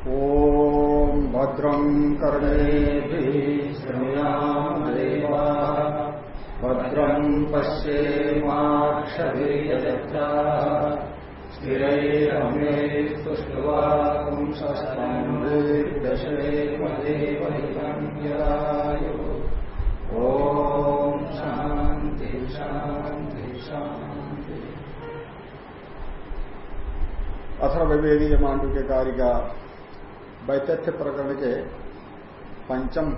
ॐ भद्रम् कर्णेभिः श्रृणुयामदेवा। भद्रम् पश्येमाक्षभिर्यजत्राः स्थिरैरमेस्तुष्टवापुंसस्तम्भुर्दशेमदेवहितम् ॐ शान्ति शान्ति शान्ति। अथर्वेदीय मांडव्य कार्य का वैतथ्य प्रकरण के पंचम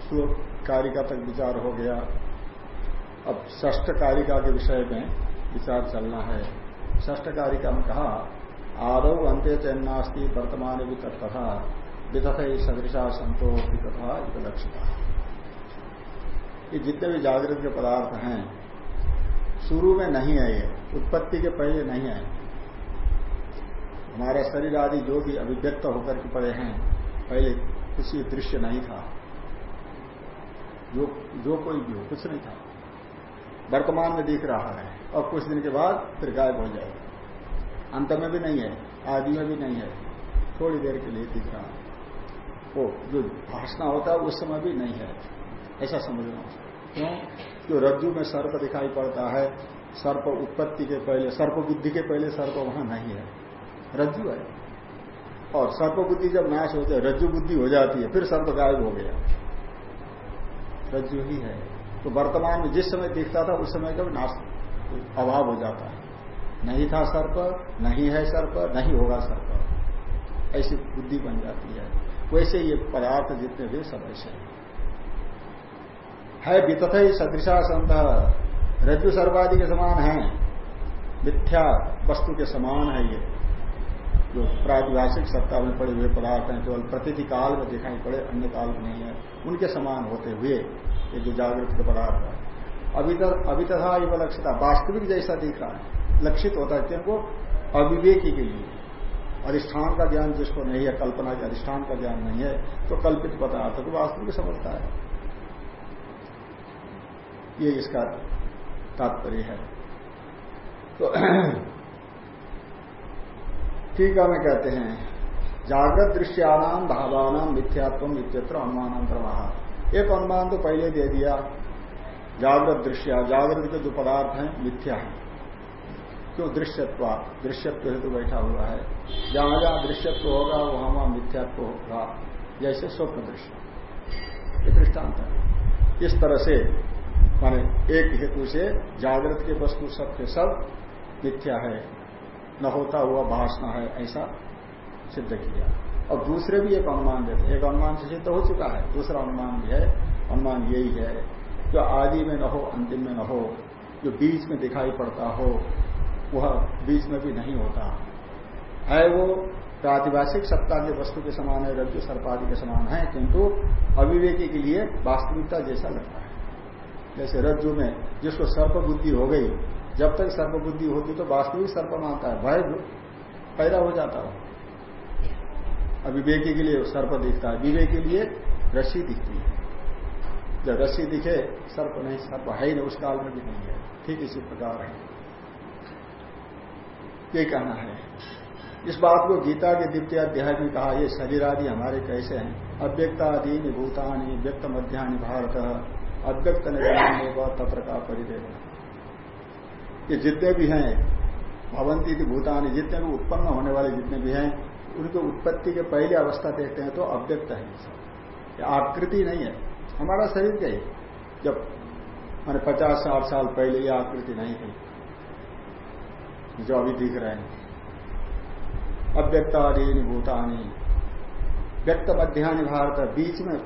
श्लोक कारिका तक विचार हो गया। अब ष्ठ कारिका के विषय में विचार चलना है। ष्ठ कारिका में कहा, आदौ अंत्य चैन्नास्ती वर्तमान भी तथा वितथ सदृशा संतोष तथा लक्षिता ये जितने भी जागृत के पदार्थ हैं, शुरू में नहीं है ये, उत्पत्ति के पहले नहीं है। हमारा शरीर आदि जो भी अभिव्यक्त होकर के पड़े हैं, पहले किसी दृश्य नहीं था। जो जो कोई भी हो, कुछ नहीं था। वर्तमान में दिख रहा है, और कुछ दिन के बाद फिर गायब हो जाएगा। अंत में भी नहीं है, आदि में भी नहीं है, थोड़ी देर के लिए दिख रहा है। वो जो भाषणा होता है, उस समय भी नहीं है। ऐसा समझना क्यों? जो रज्जु में सर्प दिखाई पड़ता है, सर्प उत्पत्ति के पहले, सर्प बुद्धि के पहले सर्प वहाँ नहीं है। रज्जु है। और सर्प बुद्धि जब नाश होता है, रज्जु बुद्धि हो जाती है, फिर सर्प गायब हो गया। रज्जु ही है। तो वर्तमान में जिस समय दिखता था, उस समय का नाश अभाव हो जाता है। नहीं था सर्प, नहीं है सर्प, नहीं होगा सर्प। ऐसी बुद्धि बन जाती है। वैसे ये पदार्थ जितने भी सब ऐसे है। वितथ ही सदृशा संत। रज्जु सर्वादि के समान है। मिथ्या वस्तु के समान है ये। जो प्रादिभाषिक सत्ता में पड़े हुए पदार्थ हैं, केवल प्रतिथि काल में दिखाई पड़े, अन्य काल में नहीं है, उनके समान होते हुए ये जो जागृत के पदार्थ है। अभी अभी तथा ये लक्षिता वास्तविक जैसा दिख रहा है, लक्षित होता है क्योंकि अविवेकी के लिए अधिष्ठान का ज्ञान जिसको नहीं है, कल्पना के अधिष्ठान का ज्ञान नहीं है तो कल्पित पदार्थ को वास्तविक समझता है। ये इसका तात्पर्य है। तो ठीक है मैं कहते हैं, जागृत दृश्यानाम भावानाम मिथ्यात्व इत्यत्र अनुमान प्रवाह। एक अनुमान तो पहले दे दिया। जागृत दृश्य, जागृत के जो पदार्थ हैं, मिथ्या है। क्यों? दृश्यत्व दृश्यत्व हेतु बैठा हुआ है। जहाँ जहाँ दृश्यत्व होगा, वहाँ वहाँ मिथ्यात्व होगा। जैसे स्वप्न दृश्य। ये दृष्टांत है। इस तरह से, माने एक हेतु से जागृत के वस्तु सब के सब मिथ्या है। न होता हुआ भाषणा है, ऐसा सिद्ध किया। और दूसरे भी एक अनुमान देते एक अनुमान से सिद्ध हो चुका है। दूसरा अनुमान भी है। अनुमान यही है जो आदि में न हो, अंतिम में न हो, जो बीच में दिखाई पड़ता हो, वह बीच में भी नहीं होता। है वो प्रातिभाषिक सत्ता के वस्तु के समान है, रज्जु सर्पादि के समान है, किंतु अविवेकी के लिए वास्तविकता जैसा लगता है। जैसे रज्जु में जिसको सर्प बुद्धि हो गई जब तक सर्प बुद्धि होती तो वास्तविक सर्प मानता है। भय पैदा हो जाता है। अविवेकी के लिए सर्प दिखता है। विवेक के लिए रस्सी दिखती है। जब रस्सी दिखे, सर्प नहीं, सर्प है ही नहीं, उस काल में भी नहीं है। ठीक इसी प्रकार है। ये कहना है। इस बात को गीता के द्वितीय अध्याय में कहा, ये शरीर आदि हमारे कैसे हैं? अव्यक्तादि भूतानी व्यक्त मध्यान्ह भारत। अव्यक्त निर्माण होगा, तत्र का परिदेव ये जितने भी हैं, भवंती भूतानी, जितने भी उत्पन्न होने वाले जितने भी हैं, उनकी उत्पत्ति के पहली अवस्था देखते हैं तो अव्यक्त है ये आकृति नहीं है। हमारा शरीर क्या जब, मैंने पचास साठ साल पहले ये आकृति नहीं थी जो अभी दिख रहे हैं। अव्यक्तादीन भूतानी। व्यक्त मध्यान्ह भारत, बीच में,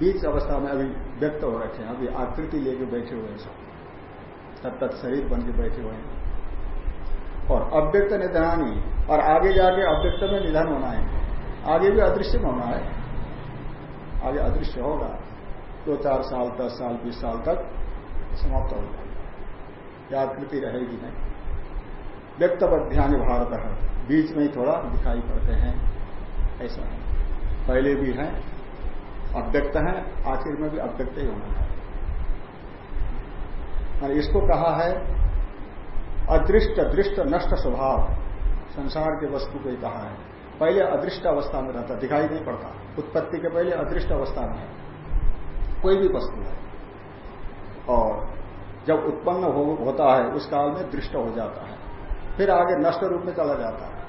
बीच अवस्था में अभी व्यक्त हो रखे हैं, अभी आकृति लेके बैठे हुए हैं सब। तत्त शरीर बन के बैठे हुए हैं। और अव्यक्त निधनानी, और आगे जाके अव्यक्त में निधन होना है। आगे भी अदृश्य में होना है। आगे अदृश्य होगा। दो चार साल, दस साल, बीस साल तक समाप्त हो जाएगा। आकृति रहेगी नहीं। व्यक्त ध्यान भारत। है बीच में ही थोड़ा दिखाई पड़ते हैं। ऐसा है। पहले भी है, अव्यक्त है, आखिर में भी अव्यक्त ही होना है। मैंने इसको कहा है अदृष्ट दृष्ट नष्ट स्वभाव। संसार के वस्तु को ही कहा है। पहले अदृष्ट अवस्था में रहता दिखाई नहीं पड़ता। उत्पत्ति के पहले अदृष्ट अवस्था में है। कोई भी वस्तु है। और जब उत्पन्न हो, होता है उस काल में दृष्ट हो जाता है। फिर आगे नष्ट रूप में चला जाता है।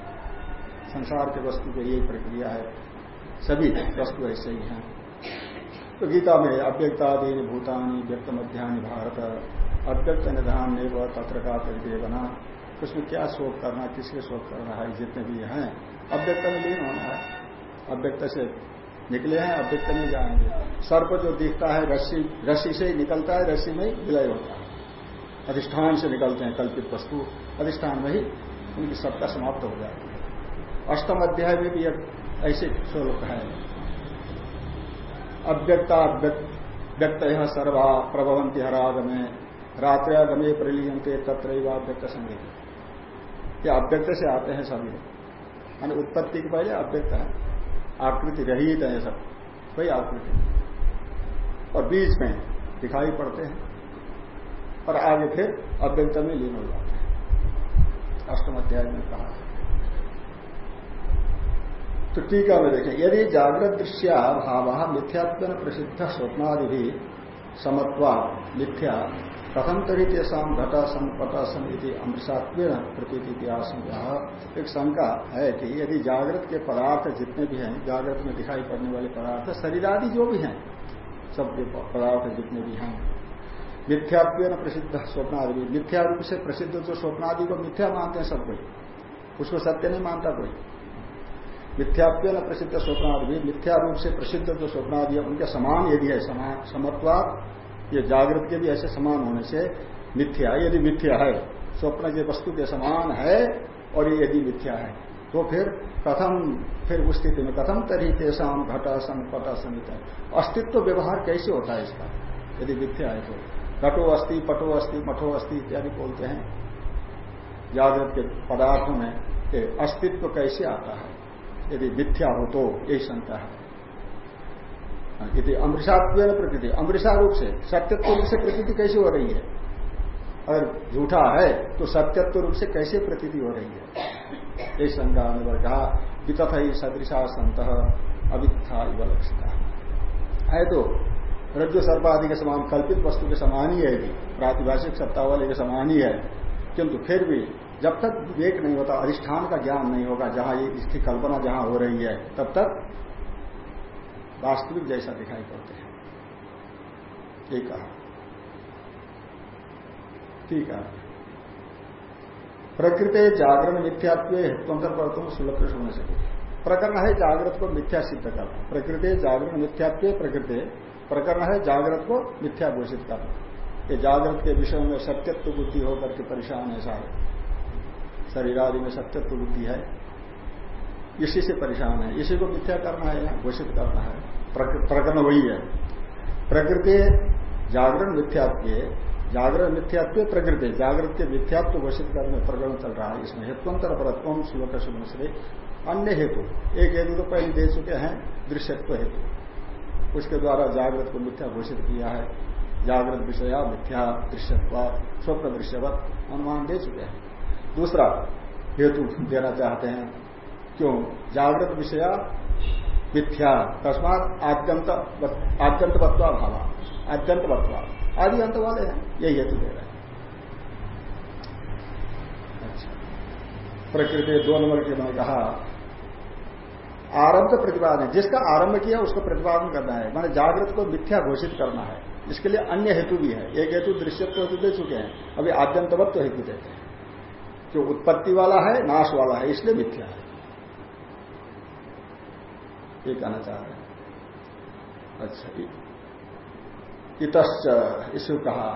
संसार के वस्तु की यही प्रक्रिया है। सभी वस्तु ऐसे ही हैं। तो गीता में अव्यक्तादि भूतानी व्यक्त मध्यानि भारत। अव्यक्त निधान ने वह तत्र का बना उसमें क्या शोक करना, किसके शोक करना है, जितने भी हैं। अव्यक्त में लीन होना है। अव्यक्त से निकले हैं, अव्यक्त में जाएँगे। सर्प जो दिखता है, रस्सी रस्सी से निकलता है, रस्सी में विलय होता है। अधिष्ठान से निकलते हैं, कल्पित वस्तु। अधिष्ठान में ही उनकी सत्ता समाप्त हो जाती है। अष्टम अध्याय में भी एक ऐसे श्लोक है। अव्यक्ता व्यक्त यह सर्वा प्रभवंती हरागमे रात्रियागमे प्रलीयंते तत्र अव्यक्त संगीत ये अव्यक्त से आते हैं सभी। यानी उत्पत्ति के पहले अव्यक्त है। आकृति रहित है सब। कोई आकृति। और बीच में दिखाई पड़ते हैं। और आगे फिर अव्यक्त में लीन हो जाते हैं। अष्टम अध्याय में कहा तो टीका में देखें, यदि जागृत दृश्य भाव मिथ्यात्म प्रसिद्ध स्वप्नादि भी समत्वा मिथ्या कथम तरी तेषा घटा संपटा समिति अमृषात्व प्रतीति एक शंका है कि यदि जागृत के पदार्थ जितने भी हैं, जागृत में दिखाई पड़ने वाले पदार्थ शरीर आदि जो भी हैं, सब पदार्थ जितने भी हैं। मिथ्यात्व प्रसिद्ध स्वप्नादि मिथ्या रूप से प्रसिद्ध जो स्वप्नादि को मिथ्या मानते हैं सब कोई। उसको सत्य नहीं मानता कोई। मिथ्यात्व प्रसिद्ध स्वप्नादि मिथ्या रूप से प्रसिद्ध जो स्वप्नादि है, उनके समान यदि है समत्वाद ये जागृत के भी ऐसे समान होने से मिथ्या यदि मिथ्या है स्वप्न के वस्तु के समान है और ये यदि मिथ्या है तो फिर कथम, फिर उस स्थिति में कथम तरी तेसाम घटा सन पटा समित अस्तित्व व्यवहार कैसे होता है इसका? यदि मिथ्या है तो। घटो अस्थि पटो अस्थि मठो अस्थि इत्यादि बोलते हैं। जागृत के पदार्थों में अस्तित्व कैसे आता है? यदि मिथ्या हो तो यही शंका है। यदि अमृषात्व प्रकृति अमृषा रूप से, सत्यत्व रूप से प्रकृति कैसे हो रही है? अगर झूठा है तो सत्यत्व रूप से कैसे प्रतीति हो रही है? ये शंका ने कहा वितथ ही सदृशा संत अविथा इव है तो रज्जु सर्प आदि के समान, कल्पित वस्तु के समान ही है प्रातिभाषिक सत्ता वाले के समान ही है। किंतु फिर भी, जब तक विवेक नहीं होता, अधिष्ठान का ज्ञान नहीं होगा, जहाँ ये इसकी कल्पना जहाँ हो रही है, तब तक वास्तविक जैसा दिखाई पड़ते हैं। ये ठीक है। प्रकृति जागरण मिथ्यात्व हेत्वंतर पर तुम सुलभ होने सके प्रकरण है जागृत को मिथ्या सिद्ध करना। प्रकृति जागरण मिथ्यात्व प्रकृति, प्रकरण है जागृत को मिथ्या घोषित करना। ये जागृत के विषय में सत्यत्व बुद्धि होकर के परेशान है सारे। शरीर आदि में सत्यत्व बुद्धि है। इसी से परेशान है। इसी को मिथ्या करना है घोषित करना है। प्रकरण वही है। प्रकृति जागरण मिथ्यात्व जागरण मिथ्यात्व प्रकृति जागृत के मिथ्यात्व घोषित करने प्रकरण चल रहा है। इसमें हेतुअंतर परत्व श्लोक से अन्य हेतु। एक हेतु तो पहले दे चुके हैं, दृश्यत्व हेतु। उसके द्वारा जागृत को मिथ्या घोषित किया है। जागृत विषया मिथ्या, दृश्यत्व, स्वप्न दृश्यवत, अनुमान दे चुके हैं। दूसरा हेतु देना चाहते हैं क्यों? जागृत विषया मिथ्या। तस्मात आद्यंत आद्यंत बत्वा भावा। आद्यंत बत्वा आदि अंत वाले हैं यही हेतु दे रहे हैं। अच्छा। प्रकृति दो नंबर के मैंने कहा, आरंभ प्रतिपादन जिसका आरंभ किया, उसको प्रतिपादन करना है। मैंने जागृत को मिथ्या घोषित करना है। इसके लिए अन्य हेतु भी है। एक हेतु दृश्यत्व हेतु दे चुके हैं। अभी आद्यंतवत्व हेतु देते हैं। जो उत्पत्ति वाला है, नाश वाला है, इसलिए मिथ्या है। ये कहना चाह रहे हैं। अच्छा इतश्च इसु कहा,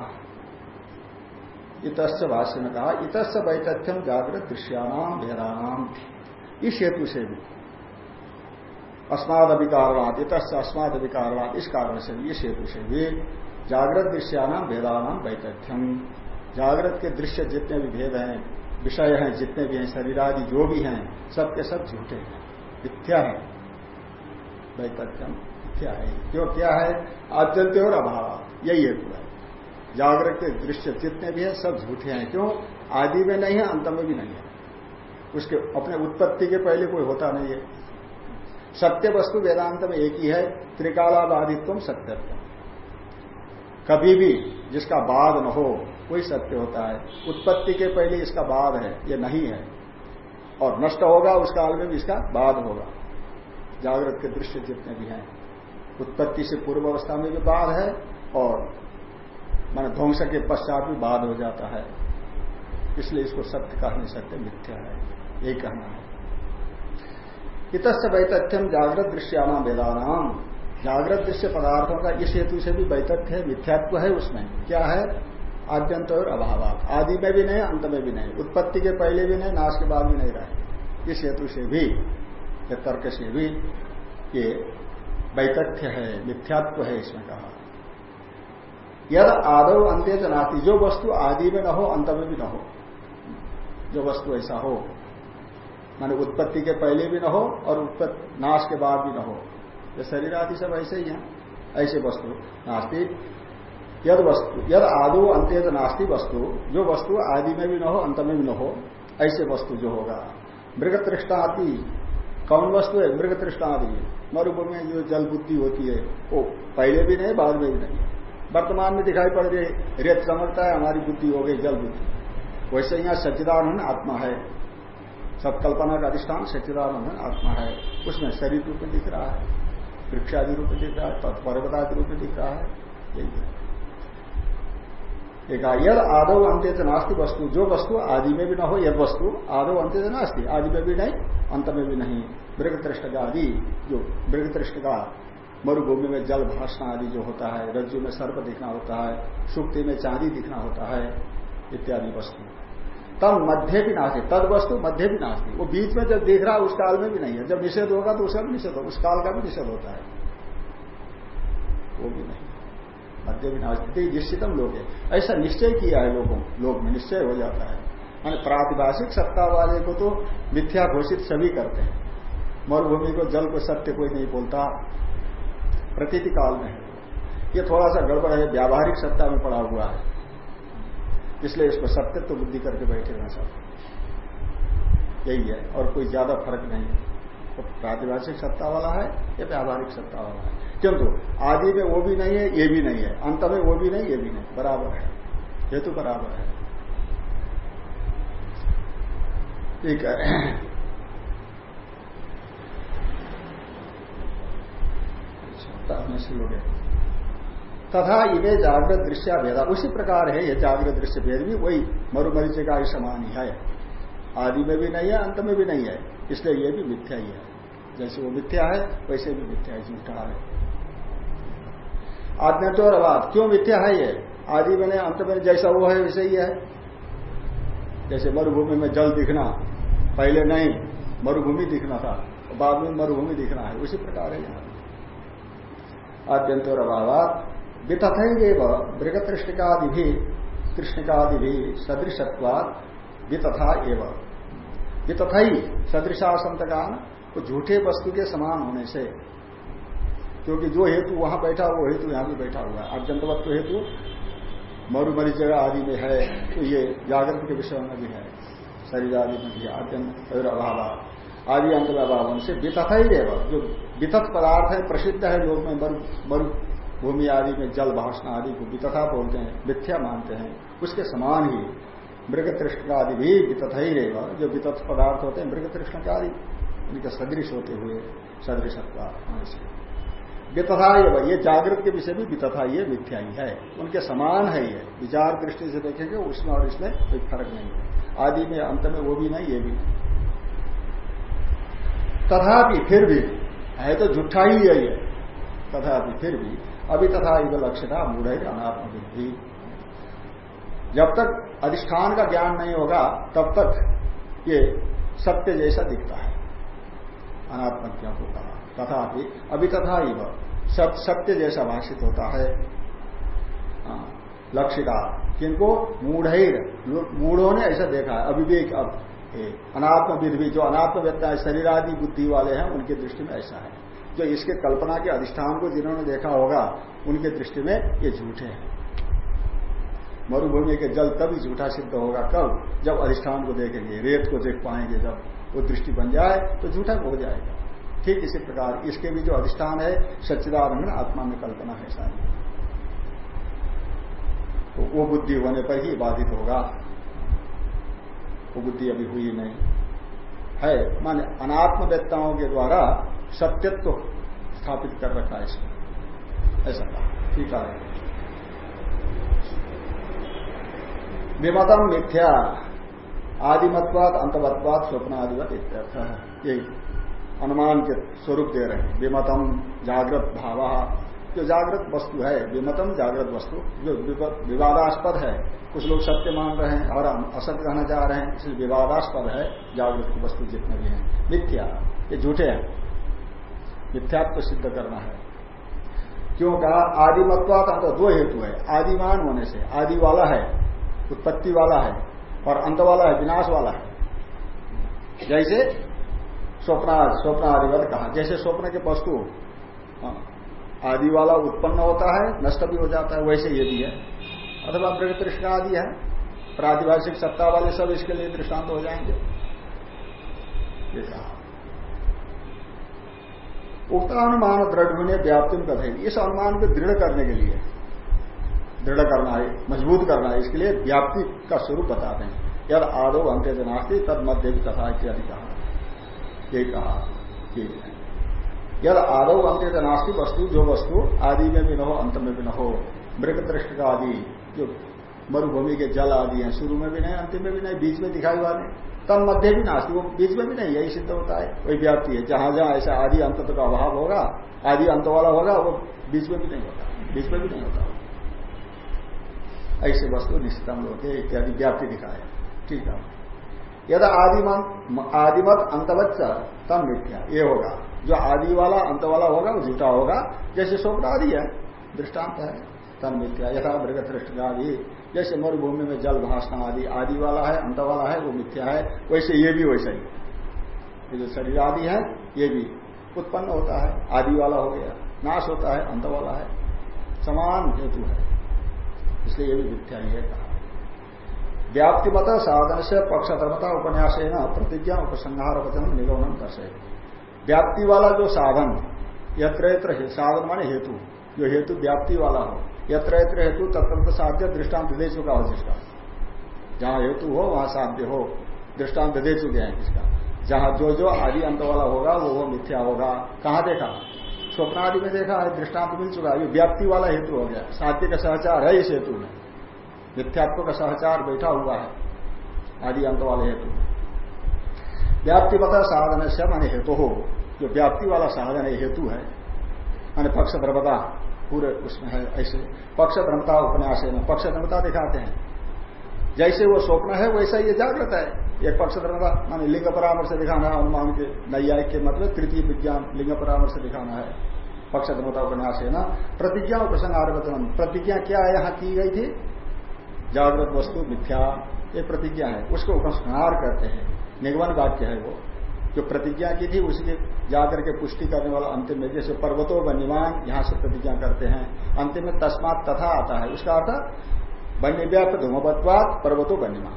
इतश्च भाष्य में कहा, इतश्च वैतथ्यम जागृत दृश्यानाम भेदानाम इस हेतु से भी अस्माद अभिकारणात इतश्च अस्माद अभिकारणात इस कारण से भी, इस हेतु से भी जागृत दृश्यानाम भेदानाम वैतथ्यम जागृत के दृश्य जितने भी भेद हैं, विषय हैं, जितने भी हैं शरीर आदि जो भी हैं सबके सब झूठे हैं, मिथ्या है। वैतथ्यम क्या है? क्यों क्या है? आद्यंत और अभाव। यही है जागृत के दृश्य जितने भी है, सब झूठे हैं। क्यों? आदि में नहीं है, अंत में भी नहीं है। उसके अपने उत्पत्ति के पहले कोई होता नहीं है। सत्य वस्तु वेदांत में एक ही है त्रिकालाबाधित्व सत्यत्व कभी भी जिसका बाद न हो, कोई सत्य होता है। उत्पत्ति के पहले इसका बाद है, ये नहीं है। और नष्ट होगा, उस काल में भी इसका बाद होगा। जागृत के दृश्य जितने भी हैं, उत्पत्ति से पूर्व अवस्था में भी बाद है और मान ध्वंस के पश्चात भी बाध हो जाता है। इसलिए इसको सत्य कह नहीं सकते, मिथ्या है। यही कहना है। इतस्य वैतथ्यम जागृत दृश्यानाम वेदानाम। जागृत दृश्य पदार्थों का इस हेतु से भी वैतथ्य है, मिथ्यात्व है उसमें। क्या है? आद्यंत और अभाव आदि में भी नहीं, अंत में भी नहीं। उत्पत्ति के पहले भी नहीं, नाश के बाद भी नहीं रहे। इस हेतु से भी या तर्क से भी ये वैतथ्य है, मिथ्यात्व है इसमें कहा। यद आदव अंत्य जनाती जो वस्तु आदि में न हो, अंत में भी न हो। जो वस्तु ऐसा हो, माने उत्पत्ति के पहले भी न हो और उत्पत्ति, नाश के बाद भी न हो। ये शरीर आदि सब ऐसे ही हैं, ऐसे वस्तु। नास्ती, यद वस्तु, यद आदो अंत्य नास्ती वस्तु, जो वस्तु आदि में भी न हो, अंत में भी न हो, ऐसे वस्तु जो होगा। मृग तृष्णादि कौन वस्तु है? मृग तृष्णादि मरुभूमि में जो जल बुद्धि होती है, वो पहले भी नहीं, बाद में भी नहीं। वर्तमान में दिखाई पड़ रही रेत चमकता है, हमारी बुद्धि हो गई जल बुद्धि। वैसे यहाँ सच्चिदानंद आत्मा है। सत्कल्पना का अधिष्ठान सच्चिदानंद आत्मा है। उसमें शरीर रूप में दिख रहा है, वृक्षादि रूप में दिख रहा है, पर्वतादि रूप में दिख रहा है। यही है। एक यद आदव अंत्य नास्ती वस्तु, जो वस्तु आदि में भी ना हो, यद वस्तु आदव अंत्य नास्ती, आदि में भी नहीं, अंत में भी नहीं। मृग तृष्ट का आदि जो मृग तृष्ट का मरुभूमि में जल भाषण आदि जो होता है, रज्जु में सर्प दिखना होता है, सुक्ति में चांदी दिखना होता है, इत्यादि वस्तु। तब मध्य भी नास्ती, तद वस्तु मध्य भी नास्ती। वो बीच में जब देख रहा है उस काल में भी नहीं है। जब निषेध होगा तो उसका भी निषेध होगा, उस काल का भी निषेध होता है। वो भी नहीं। मध्य नास्ती निश्चितम लोग है ऐसा निश्चय किया है लोगों, लोग में निश्चय हो जाता है। मान प्रातिभाषिक सत्ता वाले को तो मिथ्या घोषित सभी करते हैं। मरुभूमि को, जल को सत्य कोई नहीं बोलता प्रतीति काल में। है ये थोड़ा सा गड़बड़ है, व्यावहारिक सत्ता में पड़ा हुआ है। इसलिए इसको सत्य तो बुद्धि करके बैठे हैं सब। यही है, और कोई ज़्यादा फ़र्क नहीं। है तो प्रातिभाषिक सत्ता वाला है, या व्यावहारिक सत्ता वाला है। किंतु आदि में वो भी नहीं है ये भी नहीं है। अंत में वो भी नहीं ये भी नहीं। बराबर है। हेतु बराबर है। ठीक है। अच्छा, तथा इवे जागृत दृश्य भेदा। उसी प्रकार है ये जागृत दृश्य भेद भी वही मरुमरीचे का समान ही है। आदि में भी नहीं है अंत में भी नहीं है। इसलिए ये भी मिथ्या ही है। जैसे वो मिथ्या है वैसे भी मिथ्या है झूठा है आज्ञाचोर अवाद क्यों मिथ्या है ये? आदि नहीं अंत में जैसा वो है, वैसे ही है। जैसे मरुभूमि में जल दिखना, पहले नहीं, मरुभूमि दिखना था, बाद में मरुभूमि दिखना है, उसी प्रकार है यहाँ। आद्यंतोर अभावात वितथैव मृगतृष्णिकादि भी कृष्णिकादि भी सदृशत्वाद वितथा एवं। वितथई सदृशासंतकान वो झूठे वस्तु के समान होने से क्योंकि जो हेतु वहाँ बैठा, वो हेतु यहाँ भी बैठा हुआ है। अत्यंतवत्व हेतु मरुमरी जगह आदि में है तो ये जागृत के विषय में भी है। शरीर आदि में भी अत्यंत अभाव, आदि अंत अभाव उनसे वितथ ही जो वितथ पदार्थ है, प्रसिद्ध है लोग में मरु भूमि आदि में जल भाषण आदि को वितथा बोलते हैं, मिथ्या मानते हैं, उसके समान ही मृग तृष्ण आदि भी वितथा ही रहेगा जो वितथ पदार्थ होते हैं मृग तृष्ण आदि, उनके सदृश होते हुए सदृशत्वा वितथा ये ये जागृत के विषय भी वितथा, ये मिथ्या ही है। उनके समान है ये। विचार दृष्टि से देखेंगे, उसमें और इसमें कोई फ़र्क नहीं है। आदि में, अंत में वो भी नहीं, ये भी नहीं। तथापि फिर भी, है तो झूठा ही है ये। तथापि फिर भी, अभी तथा इव लक्ष्यता मूढ़ अनात्म बुद्धि जब तक अधिष्ठान का ज्ञान नहीं होगा, तब तक ये सत्य जैसा दिखता है। अनात्मज्ञ को कहा। तथा अभी तथा इव। सब सत्य जैसा भाषित होता है। हाँ, लक्षिता किनको? मूढ़ मूढ़ों ने ऐसा देखा है। अविवेक अब अनात्म विधि जो अनात्म व्यक्ता है शरीर आदि बुद्धि वाले हैं उनकी दृष्टि में ऐसा है। जो इसके कल्पना के अधिष्ठान को जिन्होंने देखा होगा उनके दृष्टि में ये झूठे हैं। मरुभूमि के जल तभी झूठा सिद्ध होगा कब? जब अधिष्ठान को देखेंगे रेत को देख पाएँगे जब वो दृष्टि बन जाए तो झूठा हो जाएगा। ठीक इसी प्रकार इसके भी जो अधिष्ठान है, सच्चिदानंद आत्मा में कल्पना है सारी। तो वो बुद्धि होने पर ही बाधित होगा। वो बुद्धि अभी हुई नहीं। है, माने अनात्मवेत्ताओं के द्वारा सत्यत्व स्थापित कर रखा है इसमें। ऐसा कहा। ठीक है। विमतम मिथ्या आदिमत्वाद अंतवत्वाद स्वप्न आदिवत इत्यर्थ। यही। अनुमान के स्वरूप दे रहे हैं। विमतम जागृत भाव। जो जागृत वस्तु है, विमतम जागृत वस्तु, जो विवादास्पद है, कुछ लोग सत्य मान रहे हैं और हम असत्य कहना चाह रहे हैं, इसलिए विवादास्पद है जागृत वस्तु जितने भी हैं। मिथ्या, ये झूठे हैं। मिथ्यात्व सिद्ध करना है। क्यों कहा? आदिमत्वात तो दो हेतु है। आदिमान होने से आदि वाला है, उत्पत्ति वाला है और अंत वाला है, विनाश वाला है। जैसे स्वप्न स्वप्न आदिवत कहा। जैसे स्वप्न के वस्तु हाँ, आदि वाला उत्पन्न होता है नष्ट भी हो जाता है वैसे ये भी है। अथवा मृग आदि है प्रातिभाषिक सत्ता वाले सब इसके लिए दृष्टांत हो जाएँगे। ये कहा। उक्त अनुमान दृढ़ होने व्याप्ति कथे इस अनुमान को दृढ़ करने के लिए दृढ़ करना है मज़बूत करना है इसके लिए व्याप्ति का स्वरूप बताते हैं। यद आदो अंत्य जनास्ती तद मध्य कथा इत्यादि कहा। ये कहा कि यद आदो अंत्य जनास्ती वस्तु, जो वस्तु आदि में भी न हो, अंत में भी न हो, मृग दृष्ट का आदि, जो मरुभूमि के जल आदि हैं, शुरू में भी नहीं अंतिम में भी नहीं, बीच में दिखाई वाले तब मध्य भी नास्ती, वो बीच में भी नहीं, यही सिद्ध होता है, वही व्याप्ति है। जहाँ जहाँ ऐसा आदि अंत का अभाव होगा, आदि अंत वाला होगा, वो बीच में भी नहीं होता, बीच में भी नहीं होता। ऐसे वस्तु निश्चितम लोग इत्यादि व्याप्ति दिखाए ठीक है। यदि आदिमत आदिमत अंतवच्च तब मिथ्या। ये होगा। जो आदि वाला अंत वाला होगा, वो झूठा होगा। जैसे स्वप्न आदि है, दृष्टांत है तन मिथ्या। यथा मृग दृष्टि जैसे मरुभूमि में जल भाषण आदि आदि वाला है अंत वाला है, वो मिथ्या है। वैसे ये भी वैसा ही। ये जो शरीर आदि है, ये भी उत्पन्न होता है। आदि वाला हो गया। नाश होता है अंत वाला है। समान हेतु है। इसलिए ये भी मिथ्या ही है। कहा व्याप्तिमत साधन से पक्षधर्मता उपन्यास प्रतिज्ञा उपसंहार वचन निगमन दर्शे व्याप्ति वाला जो साधन यत्र यत्र साधन माने हेतु। जो हेतु व्याप्ति वाला हो यत्र यत्र हेतु तत्र साध्य दृष्टांत दे चुका हो जिसका। जहाँ हेतु हो, वहाँ साध्य हो दृष्टांत दे चुके हैं जिसका। जहाँ जो जो आदि अंत वाला होगा, वो वो मिथ्या होगा। कहाँ देखा? स्वप्न आदि में देखा दृष्टांत मिल चुका है। व्याप्ति वाला हेतु हो गया। साध्य का सहचार है इस हेतु में। मिथ्यात्व का सहचार बैठा हुआ है, आदि अंत वाले हेतु। व्याप्ति पता साधन से माने हेतु हो। जो व्याप्ति वाला साधन है हेतु है, माने पक्ष द्रवता पूरे उसमें है ऐसे। पक्ष धर्मता उपन्यास में पक्ष धर्मता दिखाते हैं। जैसे वो स्वप्न है, वैसा ये जागृत है। एक पक्ष धर्मता मान लिंग परामर्श दिखाना है, अनुमान के नैयायिक के मतलब तृतीय विज्ञान, लिंग परामर्श दिखाना है। पक्ष धर्मता उपन्यास है ना, प्रतिज्ञा उपसंग आरोपन प्रतिज्ञा क्या यहाँ की गई थी? जागृत वस्तु मिथ्या ये प्रतिज्ञा है। उसको उपसंहार करते हैं। निगमन वाक्य है वो। जो प्रतिज्ञा की थी उसकी जाकर के पुष्टि करने वाला अंतिम में जैसे पर्वतो वन्यमान यहाँ से प्रतिज्ञा करते हैं। अंतिम में तस्मात तथा आता है। उसका अर्थ वन्यव्याप्त धूमवत्वात पर्वतो वन्यमान।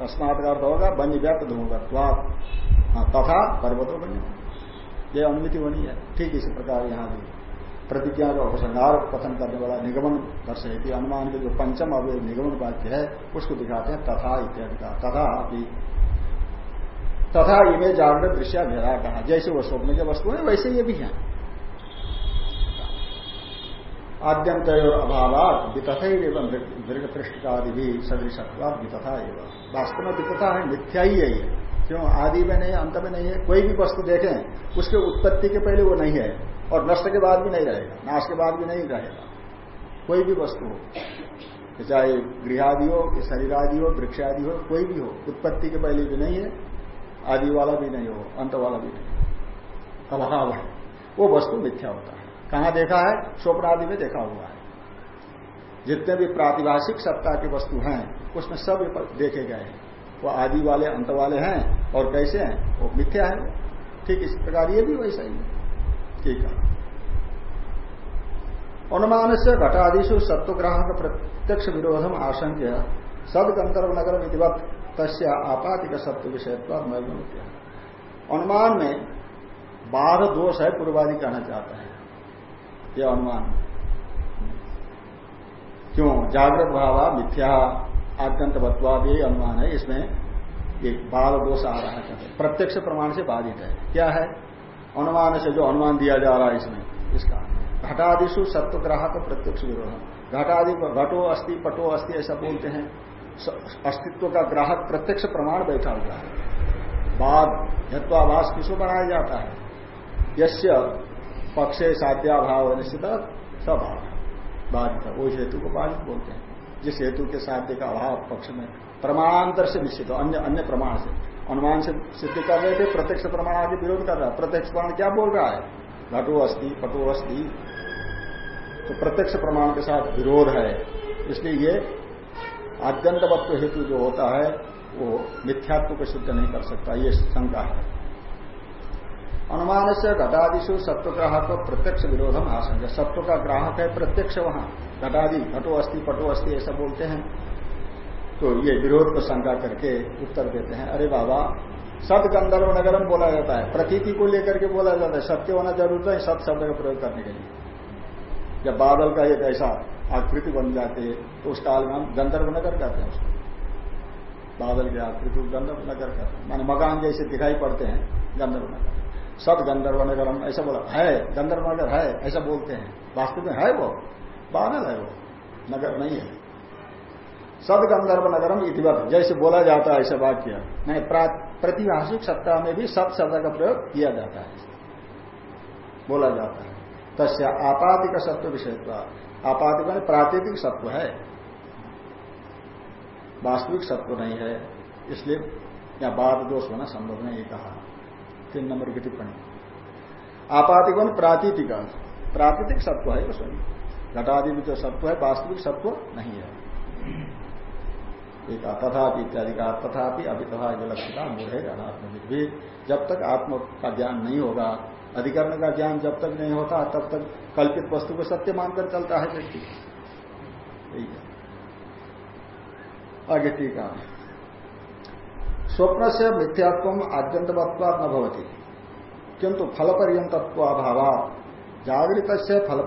तस्मात का अर्थ होगा वन्यव्याप्त धूमवत्वाद हाँ, तथा पर्वतो वन्यमान। यह अनुमति होनी है। ठीक इसी प्रकार यहाँ भी। प्रतिज्ञा का उपसंहार कथन करने वाला निगमन दर्शे अनुमान के जो पंचम अवय निगमन वाक्य है, उसको दिखाते हैं, तथा इत्यादि का। तथा अभी तथा इन्हें जागृत दृश्य भेदा कहा जैसे वो स्वप्न के वस्तु है, वैसे ये भी है। आद्यंत अभाव वितथा एवं दीर्घ पृष्ठकादि भी सदृशत्वाद वितथा एवं। वास्तव में वितथा है, मिथ्या ही है क्यों? आदि में नहीं अंत में नहीं है। कोई भी वस्तु देखें, उसके उत्पत्ति के पहले वो नहीं है। और नष्ट के बाद भी नहीं रहेगा, नाश के बाद भी नहीं रहेगा। कोई भी वस्तु हो चाहे गृह आदि हो शरीर आदि हो वृक्ष आदि हो, कोई भी हो, उत्पत्ति के पहले भी नहीं है, आदि वाला भी नहीं हो, अंत वाला भी नहीं अभाव है। वो वस्तु मिथ्या होता है। कहाँ देखा है? स्वप्न आदि में देखा हुआ है। जितने भी प्रातिभाषिक सत्ता की वस्तु हैं, उसमें सब देखे गए हैं। वो आदि वाले, अंत वाले हैं, और कैसे हैं? वो मिथ्या है। ठीक इस प्रकार ये भी वैसा ही है। ठीक है अनुमान से घटादिशु सत्वग्राहक प्रत्यक्ष विरोधम आशंक्य सद नगर विधिवत तस्या आपातिक सत्व विषय अनुमान में बाध दोष है, पूर्वादि कहना चाहता है। यह अनुमान क्यों? जागृत भावा, मिथ्या आद्यंत बत्वाद यही अनुमान है। इसमें एक बाल दोष आ रहा है। प्रत्यक्ष प्रमाण से बाधित है। क्या है? अनुमान से जो अनुमान दिया जा रहा है इसमें, इसका। घटादिशु सत्व ग्राहक प्रत्यक्ष विरोध। घटादि घटो अस्थि पटो अस्थि ऐसा बोलते हैं। अस्तित्व का ग्राहक प्रत्यक्ष प्रमाण बैठा हुआ है। बाद यत्वाभास किसको बनाया जाता है? यश्य पक्षे साध्याभाव निश्चित स्वभाव। बाधित वो हेतु को बाधित बोलते हैं। जिस हेतु के साध्य का अभाव पक्ष में प्रमाणांतर से निश्चित हो, अन्य अन्य प्रमाण से। अनुमान से सिद्ध कर रहे थे, प्रत्यक्ष प्रमाण आगे विरोध कर रहा है। प्रत्यक्ष प्रमाण क्या बोल रहा है? घटो अस्थि, पटो अस्थि। तो प्रत्यक्ष प्रमाण के साथ विरोध है। इसलिए ये आद्यंतवत्व हेतु जो होता है, वो मिथ्यात्व को सिद्ध नहीं कर सकता। ये शंका है। अनुमान से घटादिशु सत्व ग्राहक प्रत्यक्ष विरोधम आशंका सत्व का ग्राहक है, प्रत्यक्ष वहाँ। घटादि घटो अस्थि, पटो अस्थि ऐसा बोलते हैं। तो ये विरोध को शंका करके उत्तर देते हैं, अरे बाबा सत गंधर्व नगरम बोला जाता है, प्रतीति को लेकर के बोला जाता है, सत्य होना ज़रूरत है सत शब्द का प्रयोग करने के लिए। जब बादल का एक ऐसा आकृति बन जाते है तो उस काल में हम गंधर्व नगर कहते हैं उसको। बादल की आकृति गंधर्व नगर कहते हैं। माने मकान जैसे दिखाई पड़ते हैं, गंधर्व नगर। सत गंधर्व नगर हम ऐसा बोला, है, गंधर्व नगर है, ऐसा बोलते हैं। वास्तव में है वो, बादल है वो, नगर नहीं है। सद गंधर्व नगरम इतिवत जैसे बोला जाता है, ऐसा वाक्य। नहीं प्रतिभाषिक सत्ता में भी सत शब्द का प्रयोग किया जाता है। बोला जाता है। तस्य आपातिक सत्व विषयत्व। आपातिक प्राकृतिक सत्व है। वास्तविक सत्व नहीं है। इसलिए या बाद दोष होना संभव नहीं कहा। तीन नंबर की टिप्पणी। आपातिक में प्रातीतिक प्राकृतिक सत्व है उसमें घटादि में जो सत्व है, वास्तविक सत्व नहीं है। एक तथापि इत्यादि का तथापि अभी तथा विलक्षिता मूढ़ अनात्म भी जब तक आत्म का ज्ञान नहीं होगा, अधिकरण का ज्ञान जब तक नहीं होता, तब तक कल्पित वस्तु को सत्य मानकर चलता है व्यक्ति आगे टीका स्वप्न से मिथ्यात्व आद्यंतवत्वा न भवती, किंतु फल पर्यंतत्वाभाव जागृत से फल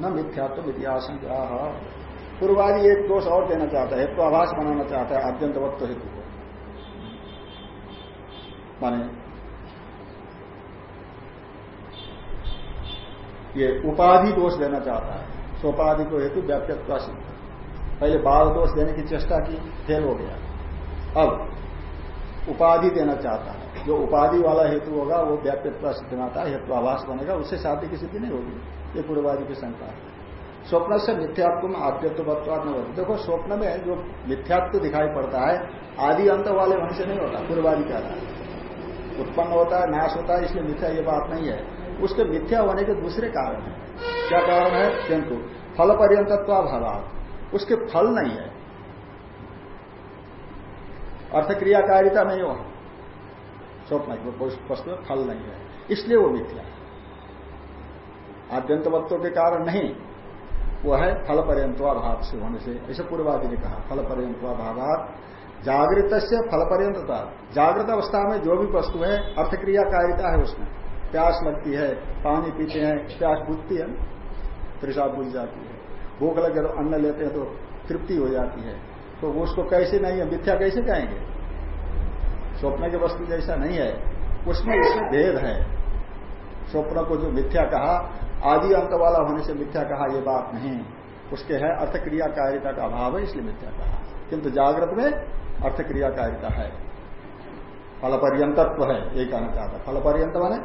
न मिथ्यात्व इतिहास पूर्वादि एक दोष और देना चाहता है हेत्वाभाष बनाना चाहता है आद्यंतवत्व हेतु को। माने, ये उपाधि दोष देना चाहता है, सोपाधि को हेतु व्याप्यत्वा सिद्ध। पहले बाल दोष देने की चेष्टा की, फेल हो गया। अब, उपाधि देना चाहता है। जो उपाधि वाला हेतु होगा, वो व्याप्यत्वा सिद्ध आता है हेतुआभास बनेगा, उससे शादी की सिद्धि नहीं होगी। ये पूर्वादि की शंका है। स्वप्न से मिथ्यात्व में आद्यत्वत्वाद न होती। देखो, स्वप्न में जो मिथ्यात्व दिखाई पड़ता है, आदि अंत वाले वंश से नहीं होता, पूर्वादि है उत्पन्न होता है, नाश होता है, इसलिए मिथ्या ये बात नहीं है। उसके मिथ्या होने के दूसरे कारण है। क्या कारण है? किंतु फल पर्यंतत्वाभाव उसके फल नहीं है। अर्थक्रियाकारिता नहीं हो स्वप्न वस्तु में फल नहीं है। इसलिए वो मिथ्या। है आद्यंतवत्व के कारण नहीं। वो है फल पर्यंतवाभाव से होने से ऐसे पूर्वादि ने कहा फल पर्यंतवाभाव जागृत से फल पर्यंतता जागृत अवस्था में जो भी वस्तु है, अर्थक्रियाकारिता है उसमें। प्यास लगती है, पानी पीते हैं, प्यास बुझती है तृषा बुझ जाती है। भूख लगे तो अन्न लेते हैं तो तृप्ति हो जाती है। तो उसको कैसे नहीं है, मिथ्या कैसे कहेंगे स्वप्न की वस्तु जैसा नहीं है। उसमें इसमें भेद है। स्वप्न को जो मिथ्या कहा आदि अंत वाला होने से मिथ्या कहा यह बात नहीं। उसके है अर्थक्रियाकारिता का अभाव है, इसलिए मिथ्या कहा। किंतु जागृत में अर्थ अर्थक्रियाकारिता है। फल पर्यंतत्व है ये कहना चाहता फल पर्यंत माने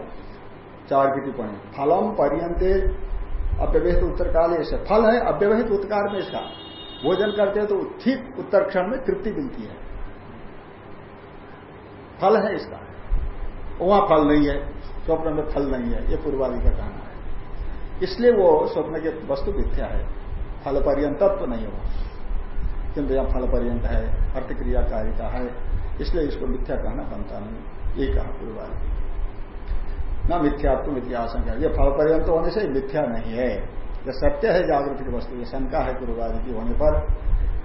चार की टिप्पणी। फलम पर्यंत अव्यवहित उत्तर काल ऐसे। फल है अव्यवहित उत्तर में इसका। भोजन करते हैं तो ठीक उत्तर क्षण में तृप्ति मिलती है। फल है इसका। वहाँ फल नहीं है। स्वप्न में फल नहीं है। ये पूर्वादि का कहना इसलिए वो स्वप्न के वस्तु मिथ्या है। फल पर्यंतत्व नहीं हो किंतु यहाँ फल पर्यंत है अर्थक्रियाकारिता है, इसलिए इसको मिथ्या कहना बनता नहीं। ये कहा पूर्वादि न मिथ्यात्व इतिहास ये फल पर्यंत होने से मिथ्या नहीं है। यह सत्य है जागृति की वस्तु। ये शंका है पूर्वादि की होने पर।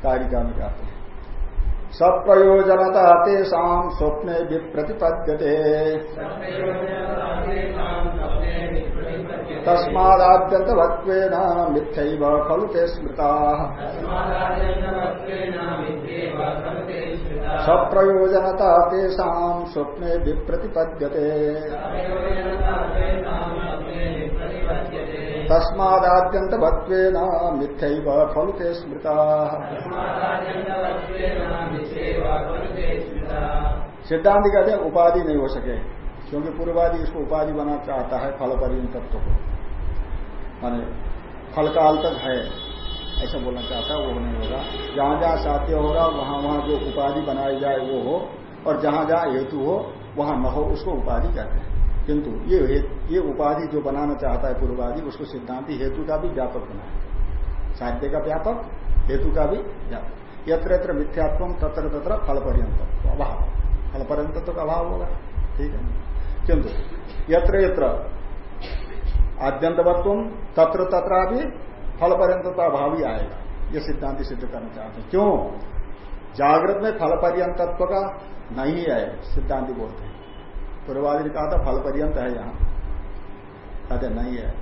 कारिका में कहते हैं सप्रयोजनता तेषा स्वप्ने विप्रतिपद्यते। तस्मादाद्यन्तवत्वेन मिथ्यैव खलु ते स्मृता। सप्रयोजनता तेषा स्वप्ने विप्रतिपद्यते। तस्मादाद्यन्तवत्वेन मिथ्यैव खलु ते स्मृता। सिद्धांत कहते हैं, उपाधि नहीं हो सके, क्योंकि पूर्वादि इसको उपाधि बना चाहता है फल परिण तत्व को। माने फल काल तक है, ऐसा बोलना चाहता है, वो नहीं होगा। जहाँ जहाँ साध्य होगा वहाँ वहाँ जो उपाधि बनाई जाए, वो हो, और जहाँ जहाँ हेतु हो, वहाँ न हो, उसको उपाधि कहते हैं। किंतु ये ये उपाधि जो बनाना चाहता है पूर्वादि, उसको सिद्धांति हेतु का भी व्यापक बनाए साध्य का व्यापक, हेतु का भी व्यापक। यत्र यत्र मिथ्यात्व तत्र तत्र फल पर्यंत अभाव। फल पर्यंत तो अभाव होगा। ठीक है? किंतु यत्र यत्र आद्यंतवत्व तत्र तत्र भी फल पर्यंत तो अभाव ही आएगा। ये सिद्धांति सिद्ध करना चाहते हैं। क्यों? जागृत में फल पर्यंतत्व का नहीं है सिद्धांति बोलते हैं। पूर्वादि ने कहा था, फल पर्यंत है यहाँ। कहते, नहीं है।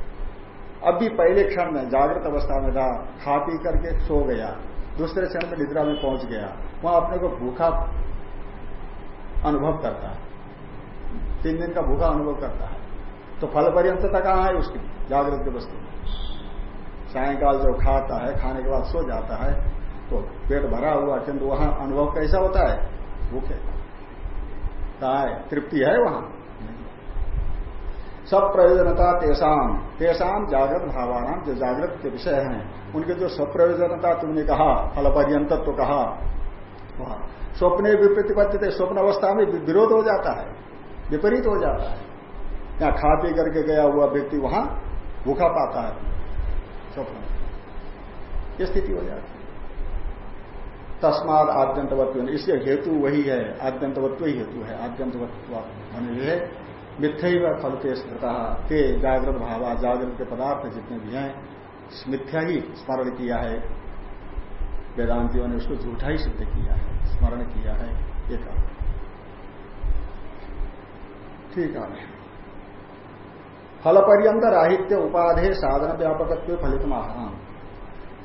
अब भी पहले क्षण में, जागृत अवस्था में था, खा पी करके सो गया। दूसरे क्षण में निद्रा में पहुँच गया। वहाँ अपने को भूखा अनुभव करता है। तीन दिन का भूखा अनुभव करता है। तो फल पर्यंतता कहाँ है उसकी? जागृत वस्तु में। सायकाल जब खाता है, खाने के बाद सो जाता है तो पेट भरा हुआ, किंतु वहाँ अनुभव कैसा होता है? भूखे। कहा है, तृप्ति है वहाँ। सब प्रयोजनता तेसाम तेसाम जागृत भावान जो जागृत के विषय हैं, उनके जो स्वप्रयोजनता तुमने कहा फल पर्यंत तो कहा, वहाँ। स्वप्ने विप्रतिपत्ति स्वप्न अवस्था में विरोध हो जाता है, विपरीत हो जाता है। यहाँ खा पी करके गया हुआ व्यक्ति वहाँ भूखा पाता है, स्वप्न। ये स्थिति हो जाती है। तस्माद आद्यंतवत्व। इसके हेतु वही है, आद्यंतवत्व ही हेतु है, आद्यंतवत्व होने लिए मिथ्य व फल के स्मृता। के जागृत भावा, जागृत के पदार्थ जितने भी हैं, मिथ्या ही स्मरण किया है। वेदांतियों ने उसको झूठा ही सिद्ध किया है, स्मरण किया है, ये ठीक है। फल पर्यंत राहित्य उपाधे साधन व्यापकत्व फलित महान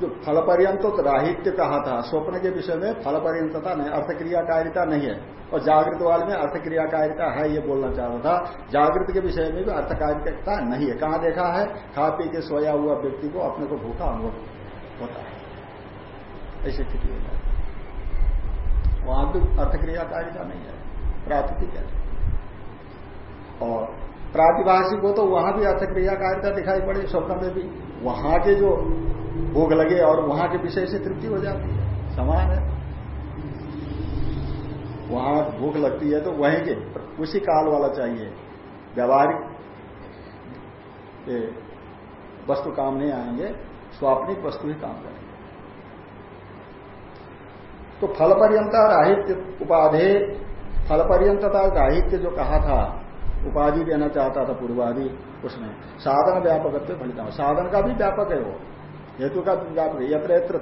जो फल पर्यंत तो राहित्य कहा था, स्वप्न के विषय में फल पर्यंतता नहीं, अर्थक्रियाकारिता नहीं है। और जागृत वाले में अर्थक्रियाकारिता है, ये बोलना चाहता था। जागृत के विषय में भी अर्थकारिता नहीं है। कहाँ देखा है? खा पी के सोया हुआ व्यक्ति को अपने को भूखा अनुभव होता है। ऐसी स्थिति वहाँ भी अर्थक्रियाकारिता नहीं है। प्राकृतिक है। और प्रातिभाषिक हो तो वहाँ भी अर्थक्रियाकारिता दिखाई पड़े, स्वप्न में भी। वहाँ के जो भूख लगे और वहाँ के विषय से तृप्ति हो जाती है। समान है। वहाँ भूख लगती है तो वहीं के, उसी काल वाला चाहिए। व्यावहारिक वस्तु काम नहीं आएँगे, स्वाप्निक वस्तु ही काम करेंगे। तो फल पर्यंता राहित्य उपाधे फल पर्यंतता राहित्य जो कहा था, उपाधि देना चाहता था पूर्वाधि उसमें साधन व्यापक फलिता साधन का भी व्यापक है वो। हेतु का व्यापक यत्र यत्र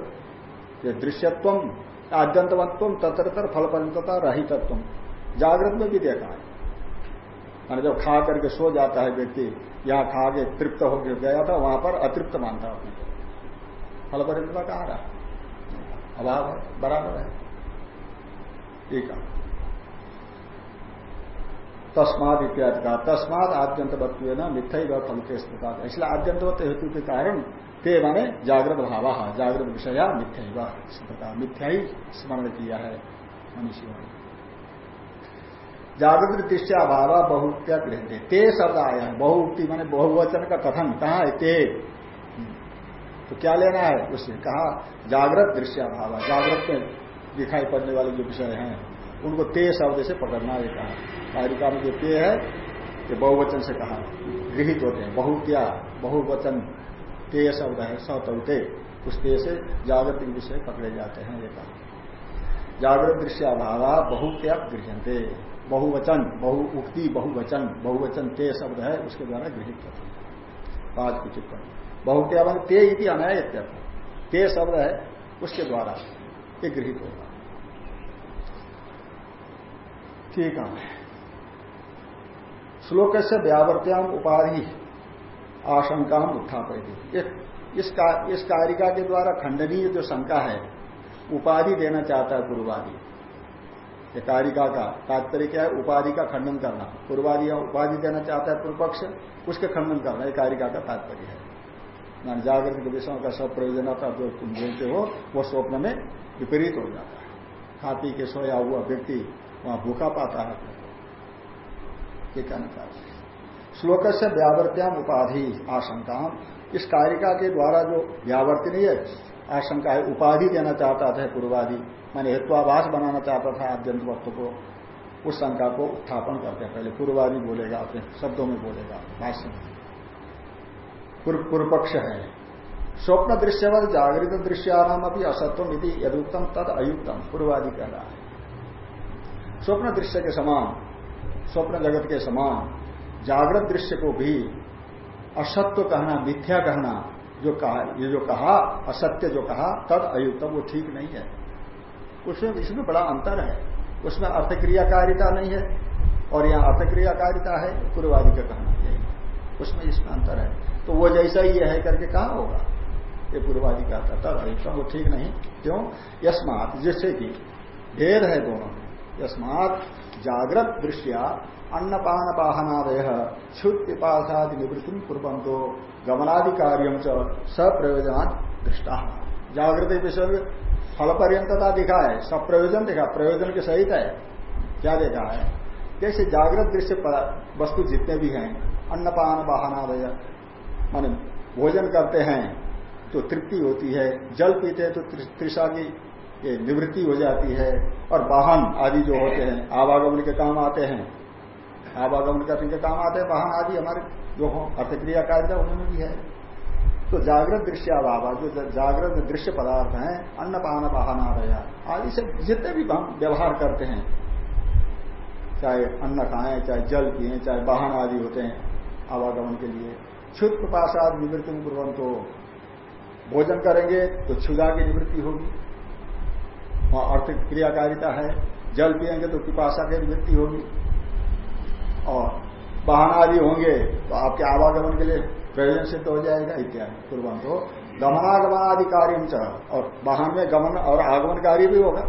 दृश्यत्व, आद्यंतवत्व तत्र फल पंचता रहितत्व। जागृत में भी देखा है। मैंने जब खा करके सो जाता है व्यक्ति, यहाँ खा के तृप्त होकर गया था, वहाँ पर अतृप्त मानता अपने को। फल परिणता कहा रहा अभाव है, बराबर है। है। तस्माद इत्यादि का तस्माद आद्यंतवत्व न मिथ्या फल के स्थित इसलिए आद्यंतवत्व हेतु के कारण ते माने जागृत भाव, जागृत विषय मिथ्या मिथ्या ही स्मरण किया है मनुष्य जागृत दृष्टिया भाव गृहते ते शब्द आया है। बहुक्ति माने बहुवचन का कथन। कहा है ते? तो क्या लेना है? उससे कहा, जागृत दृश्य भाव। जागृत में दिखाई पड़ने वाले जो विषय हैं, उनको ते शब्द से पकड़ना है, कहा। कारिका में जो ते है, ये बहुवचन से कहा। गृहित होते हैं। बहुत्या बहुवचन तेय शब्द है सतौते। उस तेय से जागृत विषय पकड़े जाते हैं ये कहा जागृत दृश्य अभावा बहुत्या गृहते बहुवचन, बहु उक्ति, बहुवचन बहुवचन ते शब्द है, उसके द्वारा गृहित होते हैं। पाँच की टिप्पणी। बहुत्या ते इति अनय ते शब्द है, उसके द्वारा ये गृहित होगा ठीक है। श्लोक से व्यावर्त्याम उपाधि आशंका उत्थापयती। इस, का, इस कारिका के द्वारा खंडनीय जो शंका है उपाधि देना चाहता है पूर्वादि। कारिका का तात्पर्य क्या है? उपाधि का खंडन करना। पूर्वादि उपाधि देना चाहता है पूर्व पक्ष उसके खंडन करना। ये कारिका का तात्पर्य है। मान जागृत के विषयों का सब प्रयोजनता जो तुम बोलते हो वो स्वप्न में विपरीत हो जाता है। खा पी के सोया हुआ व्यक्ति वहाँ भूखा पाता है। ये कहना चाहते श्लोक से व्यावर्त्याम उपाधि आशंका इस कारिका के द्वारा जो व्यावर्तनीय आशंका है, उपाधि देना चाहता था पूर्वाधि मैंने हेत्वाभाष बनाना चाहता था आद्यंत वक्त को, उस शंका को उत्थापन करते हैं। पहले पूर्वादि बोलेगा अपने शब्दों में बोलेगा, भाष्य पूर्व पक्ष है। स्वप्न दृश्यवत जागृत दृश्यानाम अभी असत्व यदि यदुक्तम, तद अयुक्तम, पूर्वादि कह रहा है स्वप्न दृश्य के समान, स्वप्न जगत के समान जागृत दृश्य को भी असत्य कहना, मिथ्या कहना, जो कहा, ये जो कहा, असत्य जो कहा, तद अयुक्तम वो ठीक नहीं है। उसमें, इसमें बड़ा अंतर है। उसमें अर्थक्रियाकारिता नहीं है, और यहाँ अर्थक्रियाकारिता है, पूर्वादि का कहना यही उसमें इसमें अंतर है। तो वो जैसा ही है करके कहा होगा। ये पूर्वादि का था, तद अयुक्तम वो ठीक नहीं। क्यों? यस्मात, जिससे कि भेद है दोनों में। यस्मात जागृत दृश्या अन्नपान वाहनादय क्षुत पिपाशादि निवृत्ति कुरंतो गमनादि कार्य सप्रयोजन दृष्टा। जागृत विषय फल पर्यंतता दिखा है सब प्रयोजन दिखा प्रयोजन के सहित है क्या देखा है? जैसे जागृत दृश्य वस्तु जितने भी हैं अन्नपान वाहनादय मान भोजन करते हैं तो तृप्ति होती है, जल पीते हैं तो त्रिषा की निवृत्ति हो जाती है और वाहन आदि जो होते हैं, आवागमन के काम आते हैं। आवागमन करने के काम आते हैं, वाहन आदि हमारे जो हो, अर्थक्रिया कार्य उनमें भी है। तो जागृत दृश्य अभाव, जो जागृत दृश्य पदार्थ है, अन्नपान वाहन आ रहा आदि से जितने भी हम व्यवहार करते हैं, चाहे अन्न खाएँ, चाहे जल पिए, चाहे वाहन आदि होते हैं, आवागमन के लिए क्षुद प्रपाशाद निवृत्ति में तो भोजन करेंगे तो क्षुदा की निवृत्ति होगी। वहाँ अर्थ क्रियाकारिता है। जल पिएँगे तो पिपाशा की निवृत्ति होगी। और वाहन आदि होंगे तो आपके आवागमन के लिए प्रयोजन सिद्ध हो जाएगा इत्यादि। पूर्वंत हो। गमनागमन आदि कार्य और वाहन में गमन और आगमन कार्य भी होगा।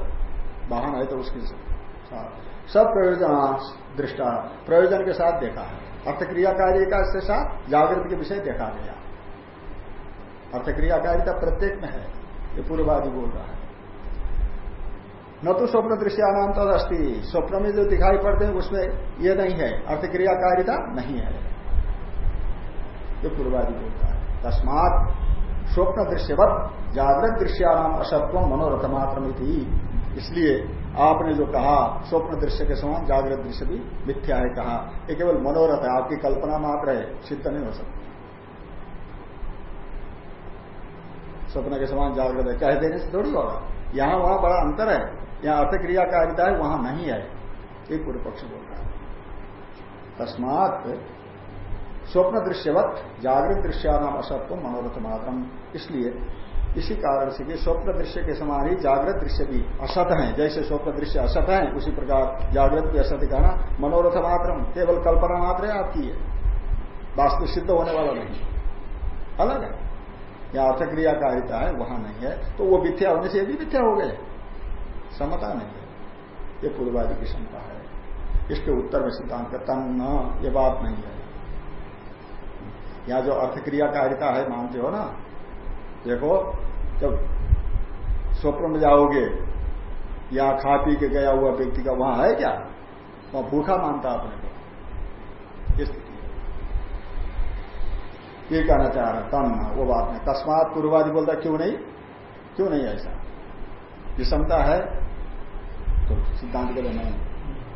वाहन है तो उसके सब प्रयोजन दृष्टा प्रयोजन के साथ देखा है। अर्थक्रिया कार्य का इसके साथ जागृत के विषय देखा गया। अर्थक्रिया कारिता प्रत्येक में है। ये पूर्वादि बोल रहा है। न तो स्वप्न दृश्यानाम तद अस्थि स्वप्न में जो दिखाई पड़ते हैं, उसमें यह नहीं है। अर्थक्रियाकारिता नहीं है। ये पूर्वादि बोलता है, तस्मात स्वप्न दृश्यवत, जागृत दृश्यानाम असत्व मनोरथ मात्र इसलिए आपने जो कहा, स्वप्न दृश्य के समान जागृत दृश्य भी मिथ्या है कहा। ये केवल मनोरथ है, आपकी कल्पना मात्र है सिद्ध नहीं हो सकती स्वप्न के समान जागृत है कह देने से थोड़ी होगा। यहाँ वहाँ बड़ा अंतर है। यहाँ अर्थक्रियाकारिता है वहाँ नहीं है। एक पूर्व पक्ष बोल रहा है। तस्मात स्वप्न दृश्यवत, जागृत दृश्यानाम असत्व मनोरथ मात्रम। इसलिए इसी कारण से कि स्वप्न दृश्य के समान ही जागृत दृश्य भी असत है। जैसे स्वप्न दृश्य असत है, उसी प्रकार जागृत भी असत कहना मनोरथ मात्रम, केवल कल्पना मात्र है आपकी है वास्तु सिद्ध होने वाला नहीं। अलग है। या अर्थक्रियाकारिता है, वहाँ नहीं है। तो वो मिथ्या होने से भी मिथ्या हो गए। समता नहीं है। ये पूर्वादि की क्षमता है। इसके उत्तर में सिद्धांत का तन न, ये बात नहीं है। यहाँ जो अर्थक्रियाकारिता है, मानते हो ना? देखो, जब स्वप्न में जाओगे, या खा पी के गया हुआ व्यक्ति का, वहाँ है क्या? वहाँ भूखा मानता अपने को। स्थिति ये कहना चाह रहा तन वो बात नहीं। तस्मात पूर्वादि बोलता क्यों नहीं? क्यों नहीं ऐसा? विषमता है तो सिद्धांत के नहीं।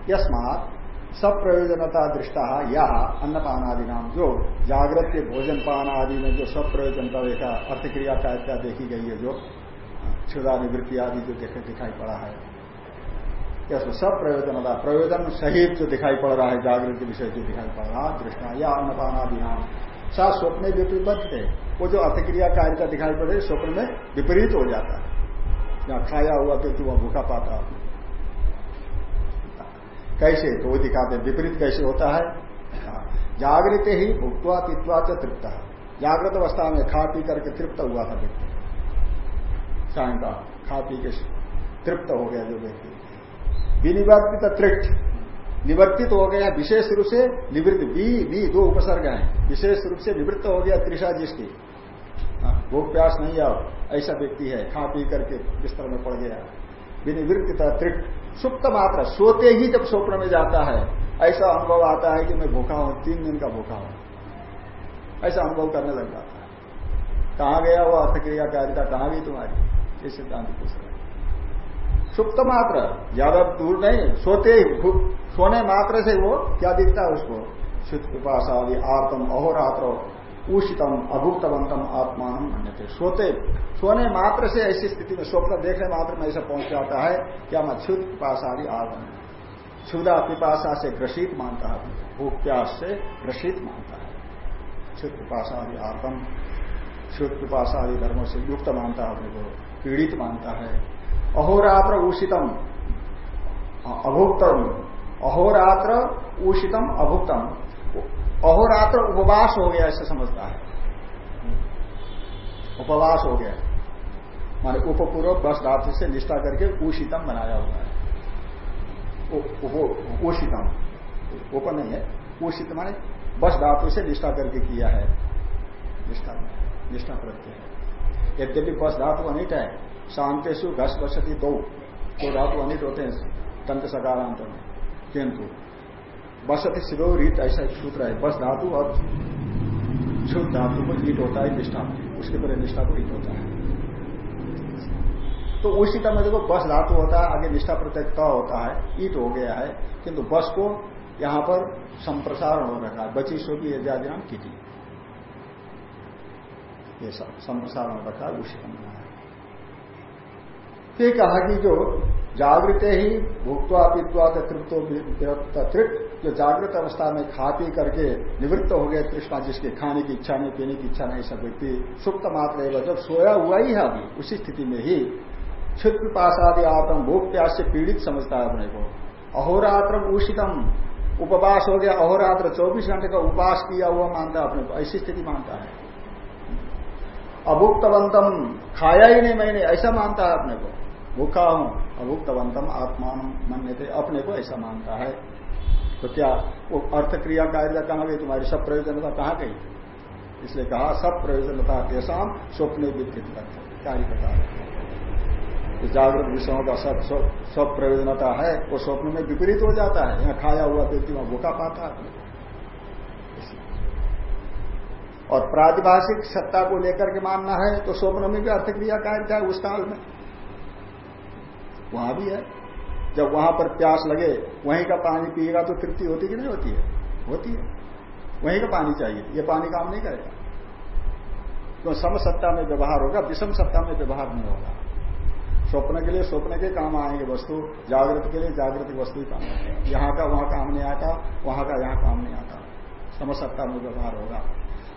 यस्मात सब प्रयोजनता दृष्टा या अन्नपान आदि नाम जो जागृत के भोजन पान आदि में जो सब प्रयोजनता देखा अर्थक्रिया का देखी गई है, जो क्षुदा निवृत्ति आदि जो देखे दिखाई पड़ा है। यह सब प्रयोजनता प्रयोजन सहित जो दिखाई पड़ रहा है, जागृत के विषय जो दिखाई पड़ रहा दृष्टा या अन्नपान आदि नाम सा स्वप्न विपरीत वो जो अर्थक्रिया कार्य का दिखाई पड़े, स्वप्न में विपरीत हो जाता है। जहाँ खाया हुआ व्यक्ति, वह भूखा पाता कैसे? तो वो दिखाते विपरीत कैसे होता है? जागृत ही भुगतवा पित्वा तृप्त जागृत अवस्था में खा पी करके तृप्त हुआ था व्यक्ति। सायंकाल, खा पी के तृप्त हो गया जो व्यक्ति। विनिवर्तित तृप्त। निवर्तित हो गया विशेष रूप से निवृत्त बी बी दो उपसर्ग हैं। विशेष रूप से निवृत्त हो गया त्रिषा जिसकी हाँ, भूख प्यास नहीं आओ ऐसा व्यक्ति है खा पी करके बिस्तर में पड़ गया। विनिवृत्त तृट सुप्त मात्र सोते ही जब स्वप्न में जाता है ऐसा अनुभव आता है कि मैं भूखा हूँ तीन दिन का भूखा हूँ। ऐसा अनुभव करने लग जाता है। कहाँ गया वो अर्थक्रिया अर्थक्रियाकारिता कहाँ गई तुम्हारी? ये सिद्धांत पूछ रहे सुप्त मात्र, ज़्यादा दूर नहीं, सोते ही सोने मात्र से वो क्या दिखता है उसको? शुद्ध पिपाशा आदि आर्तम अहोरात्र, उषितम अभुक्तवंतम आत्मान थे सोते, सोने मात्र से ऐसी स्थिति में, स्वप्न देखने मात्र में ऐसा पहुँच जाता है, क्या मैं क्षुद्ध पिपाशा आदि आर्तम। क्षुदा पिपाशा से ग्रसित मानता है भूख प्यास से ग्रसित मानता है। क्षुद्ध पिपाशा आदि आर्तम। क्षुद्ध पिपाशा आदि धर्मों से युक्त मानता है, अपने को, पीड़ित मानता है। अहोरात्र उषितम। अभुक्तम। अहोरात्र उषितम, अभुक्तम। अहोरात्र उपवास हो गया ऐसे समझता है। उपवास हो गया। माने उपपूर्वक बस धातु से निष्ठा करके उषितम बनाया हुआ है। उषितम। उप नहीं है। उषित माने बस धातु से निष्ठा करके किया है। निष्ठा निष्ठा प्रत्यय यद्यपि बस धातु अनिट है शांतेशु घस बसती दो दो धातु अनिट होते हैं तंत्र सकारांत में, किंतु बसती शिरो रीत ऐसा एक सूत्र है, बस धातु और शुद्ध धातु को ईट होता है निष्ठा उसके पहले निष्ठा को ईट होता है। तो उसी तरह देखो, बस धातु होता है, आगे निष्ठा प्रत्यय त होता है ईट हो गया है, किंतु बस को यहाँ पर संप्रसारण हो रखा है, बची सो की यजादि नाम किटी। ये सब संप्रसारण हो रखा है, उसी का ये कहा कि जो जागृत ही भुगतवा पीतवा तृप्तो तृप्त जो जागृत अवस्था में खा पी करके निवृत्त हो गए तृष्णा, जिसके खाने की इच्छा नहीं, पीने की इच्छा नहीं, सब व्यक्ति सुप्त मात्र जब सोया हुआ ही है अभी, उसी स्थिति में ही क्षुद्र पासादि आत्म भूख प्यास से पीड़ित समझता है अपने को। अहोरात्र उषितम। उपवास हो गया, अहोरात्र चौबीस घंटे का उपवास किया हुआ मानता है अपने को, ऐसी स्थिति मानता है। अभुक्तवंतम, खाया ही नहीं मैंने, ऐसा मानता है अपने को। भूखा हूँ अभुक्तवंतम आत्मान मन थे अपने को ऐसा मानता है। तो क्या वो अर्थ क्रिया कार्य कहाँ गई? तुम्हारी सब प्रयोजनता कहाँ गई? इसलिए कहा, सब प्रयोजनता तेसाम स्वप्न विद्युत कार्य बता तो जागृत विषयों का सब सब प्रयोजनता है, वो स्वप्न में विपरीत हो जाता है। यहाँ खाया हुआ व्यक्ति वहाँ भूखा पाता है। और प्रातिभाषिक सत्ता को लेकर के मानना है तो स्वप्न में भी अर्थ क्रिया कार्य है उस काल में। वहाँ भी है। जब वहाँ पर प्यास लगे, वहीं का पानी पिएगा तो तृप्ति होती कि नहीं होती है? होती है। वहीं का पानी चाहिए। ये पानी काम नहीं करेगा। तो सम सत्ता में व्यवहार होगा विषम सत्ता में व्यवहार नहीं होगा। स्वप्न के लिए स्वप्न के काम आएँगे वस्तु, जागृत के लिए जागृत वस्तु ही काम आएँगे। यहाँ का, वहाँ काम नहीं आता, वहाँ का, यहाँ काम नहीं आता। समसत्ता में व्यवहार होगा।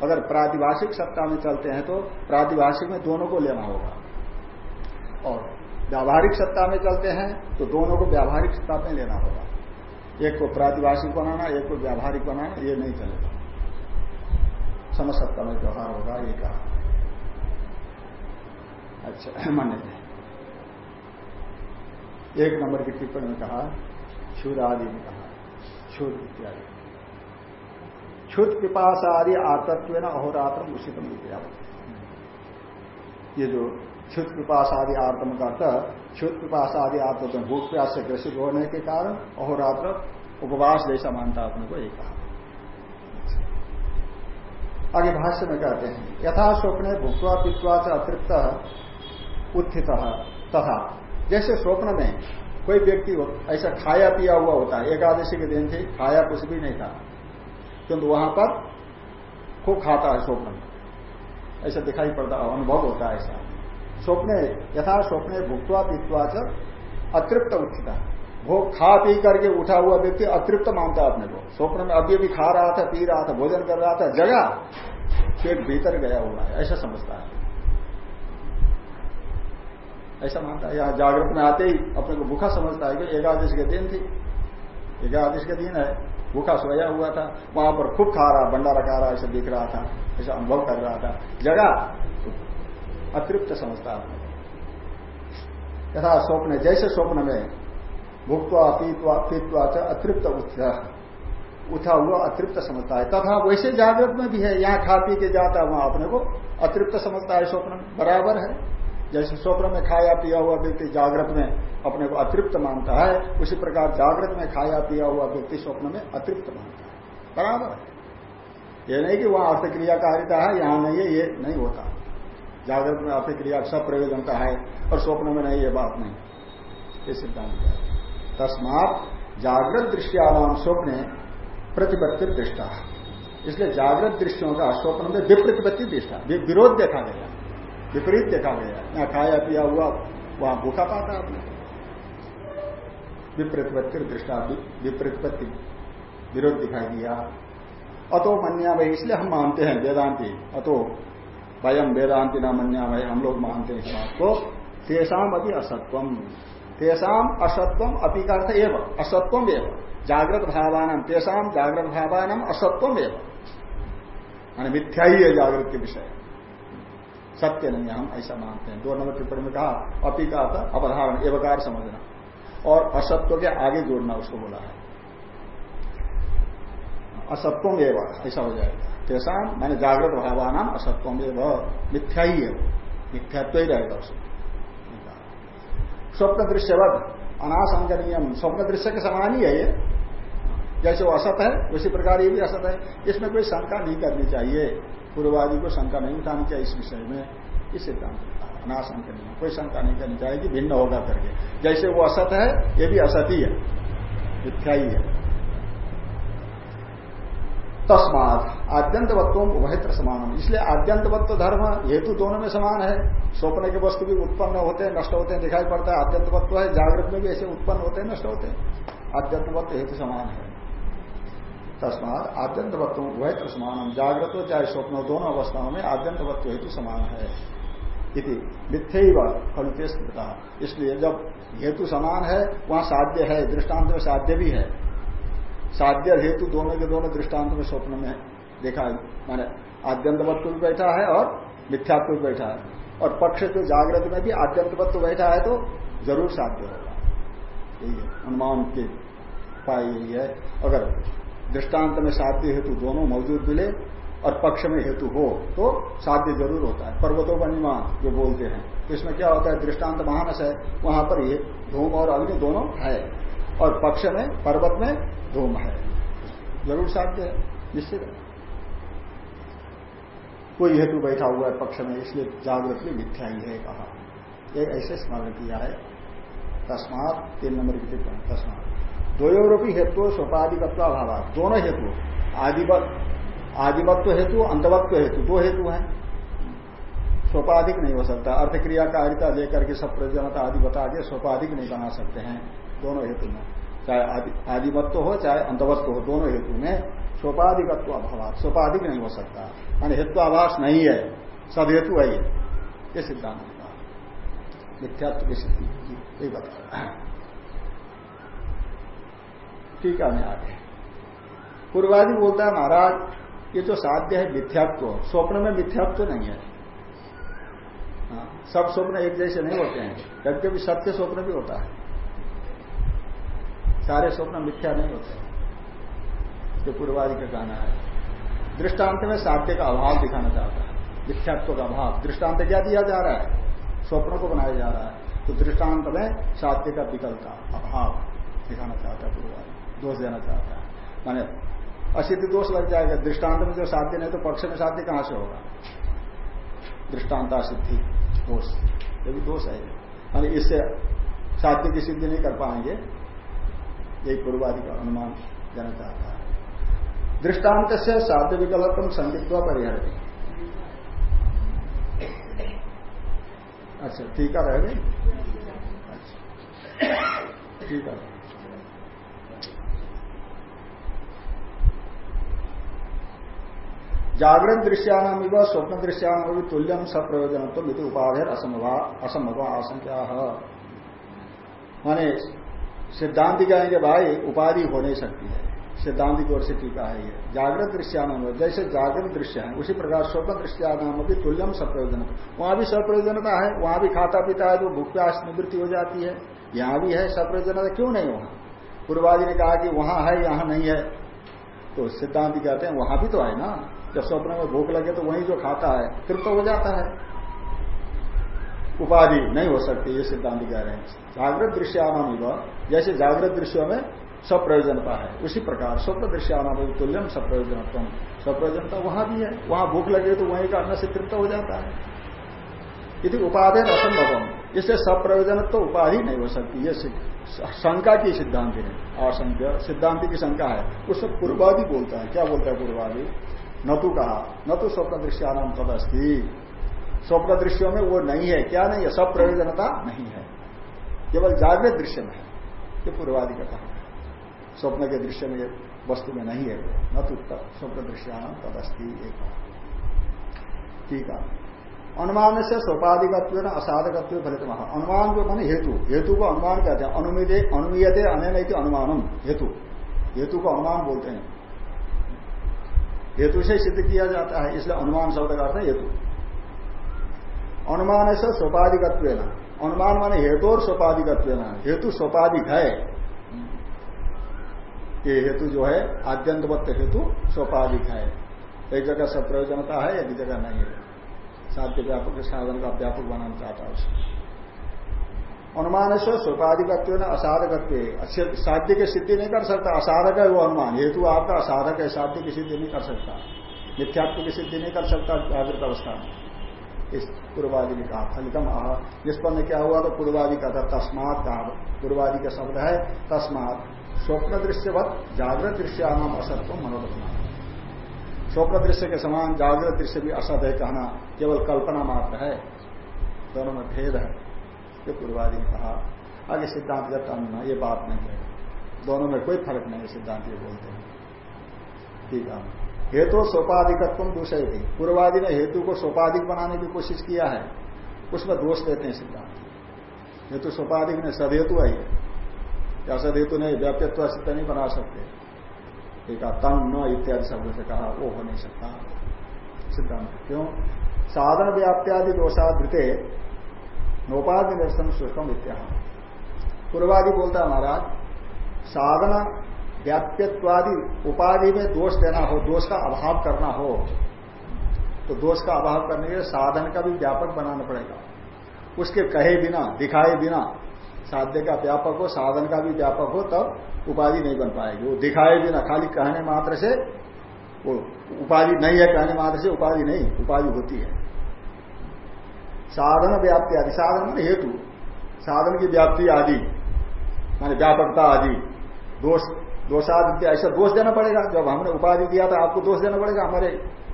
अगर प्रातिभाषिक सत्ता में चलते हैं तो प्रातिभाषिक में दोनों को लेना होगा। और व्यावहारिक सत्ता में चलते हैं तो दोनों को व्यावहारिक सत्ता में लेना होगा। एक को प्रातिभाषिक बनाना, एक को व्यावहारिक बनाना, ये नहीं चलेगा। समसत्ता में व्यवहार होगा, ये कहा। अच्छा मान्य एक नंबर की टिप्पणी में कहा क्षुद आदि में कहा क्षुद इत्यादि। क्षुद पिपास आदि आतत्व न अहोरात्र उचितम ये जो क्षुत पिपास आदि आर्तम का अर्थ क्षुत पिपास आदि आत्म भूख प्यास से ग्रसित होने के कारण अहोरात्र उपवास जैसा मानता अपने को, एक आगे भाष्य में कहते हैं, यथा स्वप्न भूखवा पित्वा से अतृप्त उत्थित तथा। जैसे स्वप्न में कोई व्यक्ति ऐसा खाया पिया हुआ होता है, एकादशी के दिन से खाया कुछ भी नहीं था, किंतु वहाँ पर खूब खाता है स्वप्न। ऐसा दिखाई पड़ता अनुभव होता है ऐसा। स्वप्ने, यथा स्वप्ने भुगतवा पीतवा च अतृप्त उत्थिता। भोग खा पी करके उठा हुआ व्यक्ति अतृप्त मानता अपने को। स्वप्न में अभी अभी खा रहा था, पी रहा था, भोजन कर रहा था जगह पेट भीतर गया हुआ है। ऐसा समझता है। ऐसा मानता है। यहाँ जागृत में आते ही अपने को भूखा समझता है कि एकादश के दिन थी। एकादश के दिन है। भूखा सोया हुआ था। वहाँ पर खूब खा रहा, भंडारा खा रहा, ऐसा दिख रहा था। ऐसा अनुभव कर रहा था। जगह अतृप्त समझता है। यथा स्वप्न, जैसे स्वप्न में भुक्वा पीतवा पीतवा अतृप्त उठा हुआ अतृप्त समझता है। तथा वैसे जागृत में भी है, यहाँ खा पी के जाता है, वहाँ अपने को अतृप्त समझता है स्वप्न बराबर है। जैसे स्वप्न में खाया पिया हुआ व्यक्ति जागृत में अपने को अतृप्त मानता है, उसी प्रकार जागृत में खाया पिया हुआ व्यक्ति स्वप्न में अतृप्त मानता है। बराबर है। ये नहीं कि वहाँ अर्थक्रिया कारिता है, यहाँ नहीं है, ये नहीं होता। जागृत में अर्थक्रिया सब प्रयोजन का है, और स्वप्न में नहीं, ये बात नहीं। ये सिद्धांत है। तस्मात जागृत दृश्याम स्वप्न प्रतिपत्ति दृष्टा। इसलिए जागृत दृष्टियों का स्वप्न में विप्रतिपत्ति दृष्टा। विरोध देखा गया। विपरीत देखा गया। यहाँ खाया, पिया हुआ, वहाँ भूखा पाता आपने विप्रतिपत्ति दृष्टा विप्रतिपत्ति। विरोध दिखाई दिया। अतो मनिया भाई इसलिए हम मानते हैं वेदांति। अतो वयम वेदांति ना मन्या भाई हम लोग मानते हैं इस बात को। तेषाम अभी असत्वम। तेषाम असत्वम अपी का अर्थ एवं, असत्वम एवं। जागृत भावान, तेषाम जागृत भावान असत्वम एवं। मिथ्या ही है जागृत के विषय। सत्य नहीं हम ऐसा मानते हैं। दो नंबर टिप्पणी में कहा, अपी का था अपधारण एवकार समझना। और असत्व के आगे जोड़ना, उसको बोला है। असत्वम एवं, ऐसा हो जाएगा। कैसा मैंने जागृत भावाना असत्वम मिथ्या ही है वो मिथ्यात्व ही रहेगा उसमें स्वप्न दृश्यवत अनाशंकनीय स्वप्न दृश्य के समान ही है ये। जैसे वो असत है, उसी प्रकार ये भी असत है। इसमें कोई शंका नहीं करनी चाहिए। पूर्वादि को शंका नहीं उठानी चाहिए इस विषय में। इस सिद्धांत अनाशंक नहीं कोई शंका नहीं करनी चाहिए कि भिन्न होगा करके। जैसे वो असत है, ये भी असत ही है। मिथ्या ही है। तस्मात आद्यंतवत्व वहित्र समान इसलिए आद्यंतवत्व धर्म हेतु दोनों में समान है। स्वप्न के वस्तु भी उत्पन्न होते हैं, नष्ट होते हैं, दिखाई पड़ता है। आद्यंतवत्व है, जागृत में भी ऐसे उत्पन्न होते हैं, नष्ट होते हैं। आद्यंतवत्व हेतु समान है। तस्मात आद्यंतवत्व वह समान जागृत हो चाहे स्वप्न दोनों अवस्थाओं में आद्यंतवत्व हेतु समान है। इति मिथ्य फलुतेश इसलिए जब हेतु समान है, वहाँ साध्य है, दृष्टांत में साध्य भी है। साध्य हेतु दोनों के दोनों दृष्टांत में स्वप्न में देखा माने आद्यंतवत्व भी बैठा है और मिथ्यात्व भी बैठा है। और पक्ष तो जागृत में भी आद्यंतवत्व बैठा है तो ज़रूर साध्य होगा। यही है, अनुमान के पाई यही है। अगर दृष्टांत में साध्य हेतु दोनों मौजूद मिले और पक्ष में हेतु हो तो साध्य ज़रूर होता है। पर्वतों का निमान जो बोलते हैं तो इसमें क्या होता है, दृष्टांत महानस है, वहाँ पर ये धूम और अग्नि दोनों है। और पक्ष में, पर्वत में धूम है। ज़रूर साध्य है, निश्चित है। कोई हेतु बैठा हुआ है पक्ष में, इसलिए जागृत में मिथ्या ही है कहा। एक ऐसे स्मरण किया है। तस्मात, तीन नंबर की टिप्पणी, तस्मात। द्वयोरूपी हेतु स्वपाधिकत्व अभाव दोनों हेतु आदिमत्व हेतु, अंतवत्व हेतु, दो हेतु हैं। स्वपाधिक नहीं हो सकता। अर्थक्रिया कारिता लेकर के सब प्रयोजनता आदि बता के स्वपाधिक नहीं बना सकते हैं। दोनों हेतु में। चाहे आदिमत्व हो चाहे अंतवत्व हो दोनों हेतु में स्वपाधिकत्व अभाव स्वपाधिक नहीं हो सकता। मान हेतु आभास नहीं है। सब हेतु है ये। सिद्धांत का मिथ्यात्व की स्थिति बता टीका में आगे। पूर्वादि बोलता है महाराज ये जो साध्य है मिथ्यात्व स्वप्न में मिथ्यात्व नहीं है। हाँ, सब स्वप्न एक जैसे नहीं होते हैं। कभी सत्य स्वप्न भी होता है। सारे स्वप्न मिथ्या नहीं होते। जो पूर्वादि का कहना है। दृष्टांत में साध्य का अभाव दिखाना चाहता है। मिथ्यात्व का अभाव। दृष्टांत क्या दिया जा रहा है? स्वप्नों को बनाया जा रहा है। तो दृष्टांत में साध्य का विकल्प अभाव दिखाना चाहता है पूर्वादि। दोष देना चाहता है। माने असिद्धि दोष लग जाएगा। दृष्टांत में जो साध्य नहीं तो पक्ष में साध्य कहाँ से होगा? दृष्टांता सिद्धि दोष। ये भी दोष है। मानी इससे साध्य की सिद्धि नहीं कर पाएँगे। यही पूर्वादि का अनुमान देना चाहता है। दृष्टांत से साध्य विकल्पम संदिग्ध परिहर अच्छा टीका रह गई? अच्छा ठीक है। जागृत दृश्यानाम स्वप्न दृश्यानाम भी तुल्यम सप्रयोजन तो उपाधि असंभव आशंका माने सिद्धांत कहेंगे भाई, उपाधि हो नहीं सकती है। सिद्धांत की ओर से टीका है ये। जागृत दृश्यानाम जैसे जागृत दृश्य है, उसी प्रकार स्वप्न दृश्यानाम भी तुल्यम सप्रयोजन। वहाँ भी सप्रयोजनता है, वहाँ भी खाता पीता है तो भूख प्यास निवृत्ति हो जाती है। यहाँ भी है सप्रयोजनता क्यों नहीं वहाँ? पूर्वादि ने कहा कि वहाँ है, यहाँ नहीं है। तो सिद्धांत कहते हैं, वहाँ भी तो है ना। जब स्वप्न में भूख लगे तो वही जो खाता है, तृप्त हो जाता है। उपाधि नहीं हो सकती, ये सिद्धांत कह रहे हैं। जागृत दृश्यानाम जैसे जागृत दृश्यों में सप्रयोजनता है, उसी प्रकार स्वप्न दृश्यानाम तुल्यम सप्रयोजनत्व सप्रयोजनता वहाँ भी है, वहाँ भूख लगे तो वहीं का अन्न से तृप्त हो जाता है। यदि उपाधि असंभवम। इससे सप्रयोजन तो उपाधि नहीं हो सकती, ये शंका की सिद्धांति है असंख्य सिद्धांति की शंका है। उससे पूर्वादि बोलता है। क्या बोलता है पूर्वादि? न तो कहा, न तो स्वप्न दृश्यानाम तदस्थी स्वप्न दृश्यों में वो नहीं है। क्या नहीं? है सब प्रयोजनता नहीं है। केवल जागृत दृश्य में है। ये पूर्वादि का कहा स्वप्न के दृश्य में वस्तु में नहीं है। न तो स्वप्न दृश्यानाम तदस्थी एक ठीक है। अनुमान से सोपाधिकत्व न असाधकत्व फलित महा अनुमान जो मान हेतु। हेतु को अनुमान कहते हैं। अनुमिदे, अनुमीयते अनैन अनुमानम। हेतु। हेतु को अनुमान बोलते हैं। हेतु से सिद्ध किया जाता है। इसलिए अनुमान शब्द का अर्थ है हेतु। अनुमान से सोपाधिकत्व अनुमान माने हेतु और सोपाधिकत्व हेतु सोपाधिक है। ये हेतु जो है, आद्यंतवत्त हेतु सोपाधिक है। एक जगह सब प्रयोजनता है, एक जगह नहीं है। साध्य व्यापक साधन का व्यापक बनाना चाहता है। अनुमान से सोपाधिकत्व असाधकत्व साध्य की सिद्धि नहीं कर सकता, असाधक है वो अनुमान। हेतु आपका असाधक है, साध्य की सिद्धि नहीं कर सकता। मिथ्यात्व की सिद्धि नहीं कर सकता, जागृत अवस्था में। इस पूर्वादि ने कहा फलितम आह। निष्पन्न क्या हुआ तो पूर्वादि का था तस्मात कहा पूर्वादि का शब्द है तस्मात। स्वप्न दृश्यवत जागृत दृश्य नाम असत्व मनोरथना स्वप्न दृश्य के समान जागृत दृश्य भी असत है कहना केवल कल्पना मात्र है। दोनों में भेद है। ये पूर्वादि ने कहा। आगे सिद्धांत जब अन्ना ये बात नहीं है। दोनों में कोई फ़र्क नहीं है, सिद्धांत ये बोलते हैं। ठीक है। हेतु सोपाधिकत्व दूसरे थी पूर्वादि ने हेतु को सोपाधिक बनाने की कोशिश किया है। उसमें दोष देते हैं सिद्धांत। हेतु सोपाधिक ने सदहेतु है या। सदहेतु नहीं, व्याप्यत्व सिद्ध नहीं बना सकते। एक तन, न इत्यादि शब्द से कहा, वो हो नहीं सकता। सिद्धांत क्यों? साधन व्याप्त्यादि दोषाधृते नोपाधि निरसन सुखम इत्या पूर्वादि बोलता है महाराज, साधना व्याप्यत्वादि उपाधि में दोष देना हो, दोष का अभाव करना हो तो दोष का अभाव करने के लिए साधन का भी व्यापक बनाना पड़ेगा। उसके कहे बिना, दिखाए बिना साध्य का व्यापक हो, साधन का भी व्यापक हो, तब उपाधि नहीं बन पाएगी। वो दिखाए बिना, खाली कहने मात्र से, वो उपाधि नहीं है, कहने मात्र से उपाधि नहीं, उपाधि होती है। साधन व्याप्ति आदि, साधन हेतु। साधन की व्याप्ति आदि, माने व्यापकता आदि, दोष दोषादित्य ऐसा दोष देना पड़ेगा। जब हमने उपाधि दिया था, आपको दोष देना पड़ेगा हमारे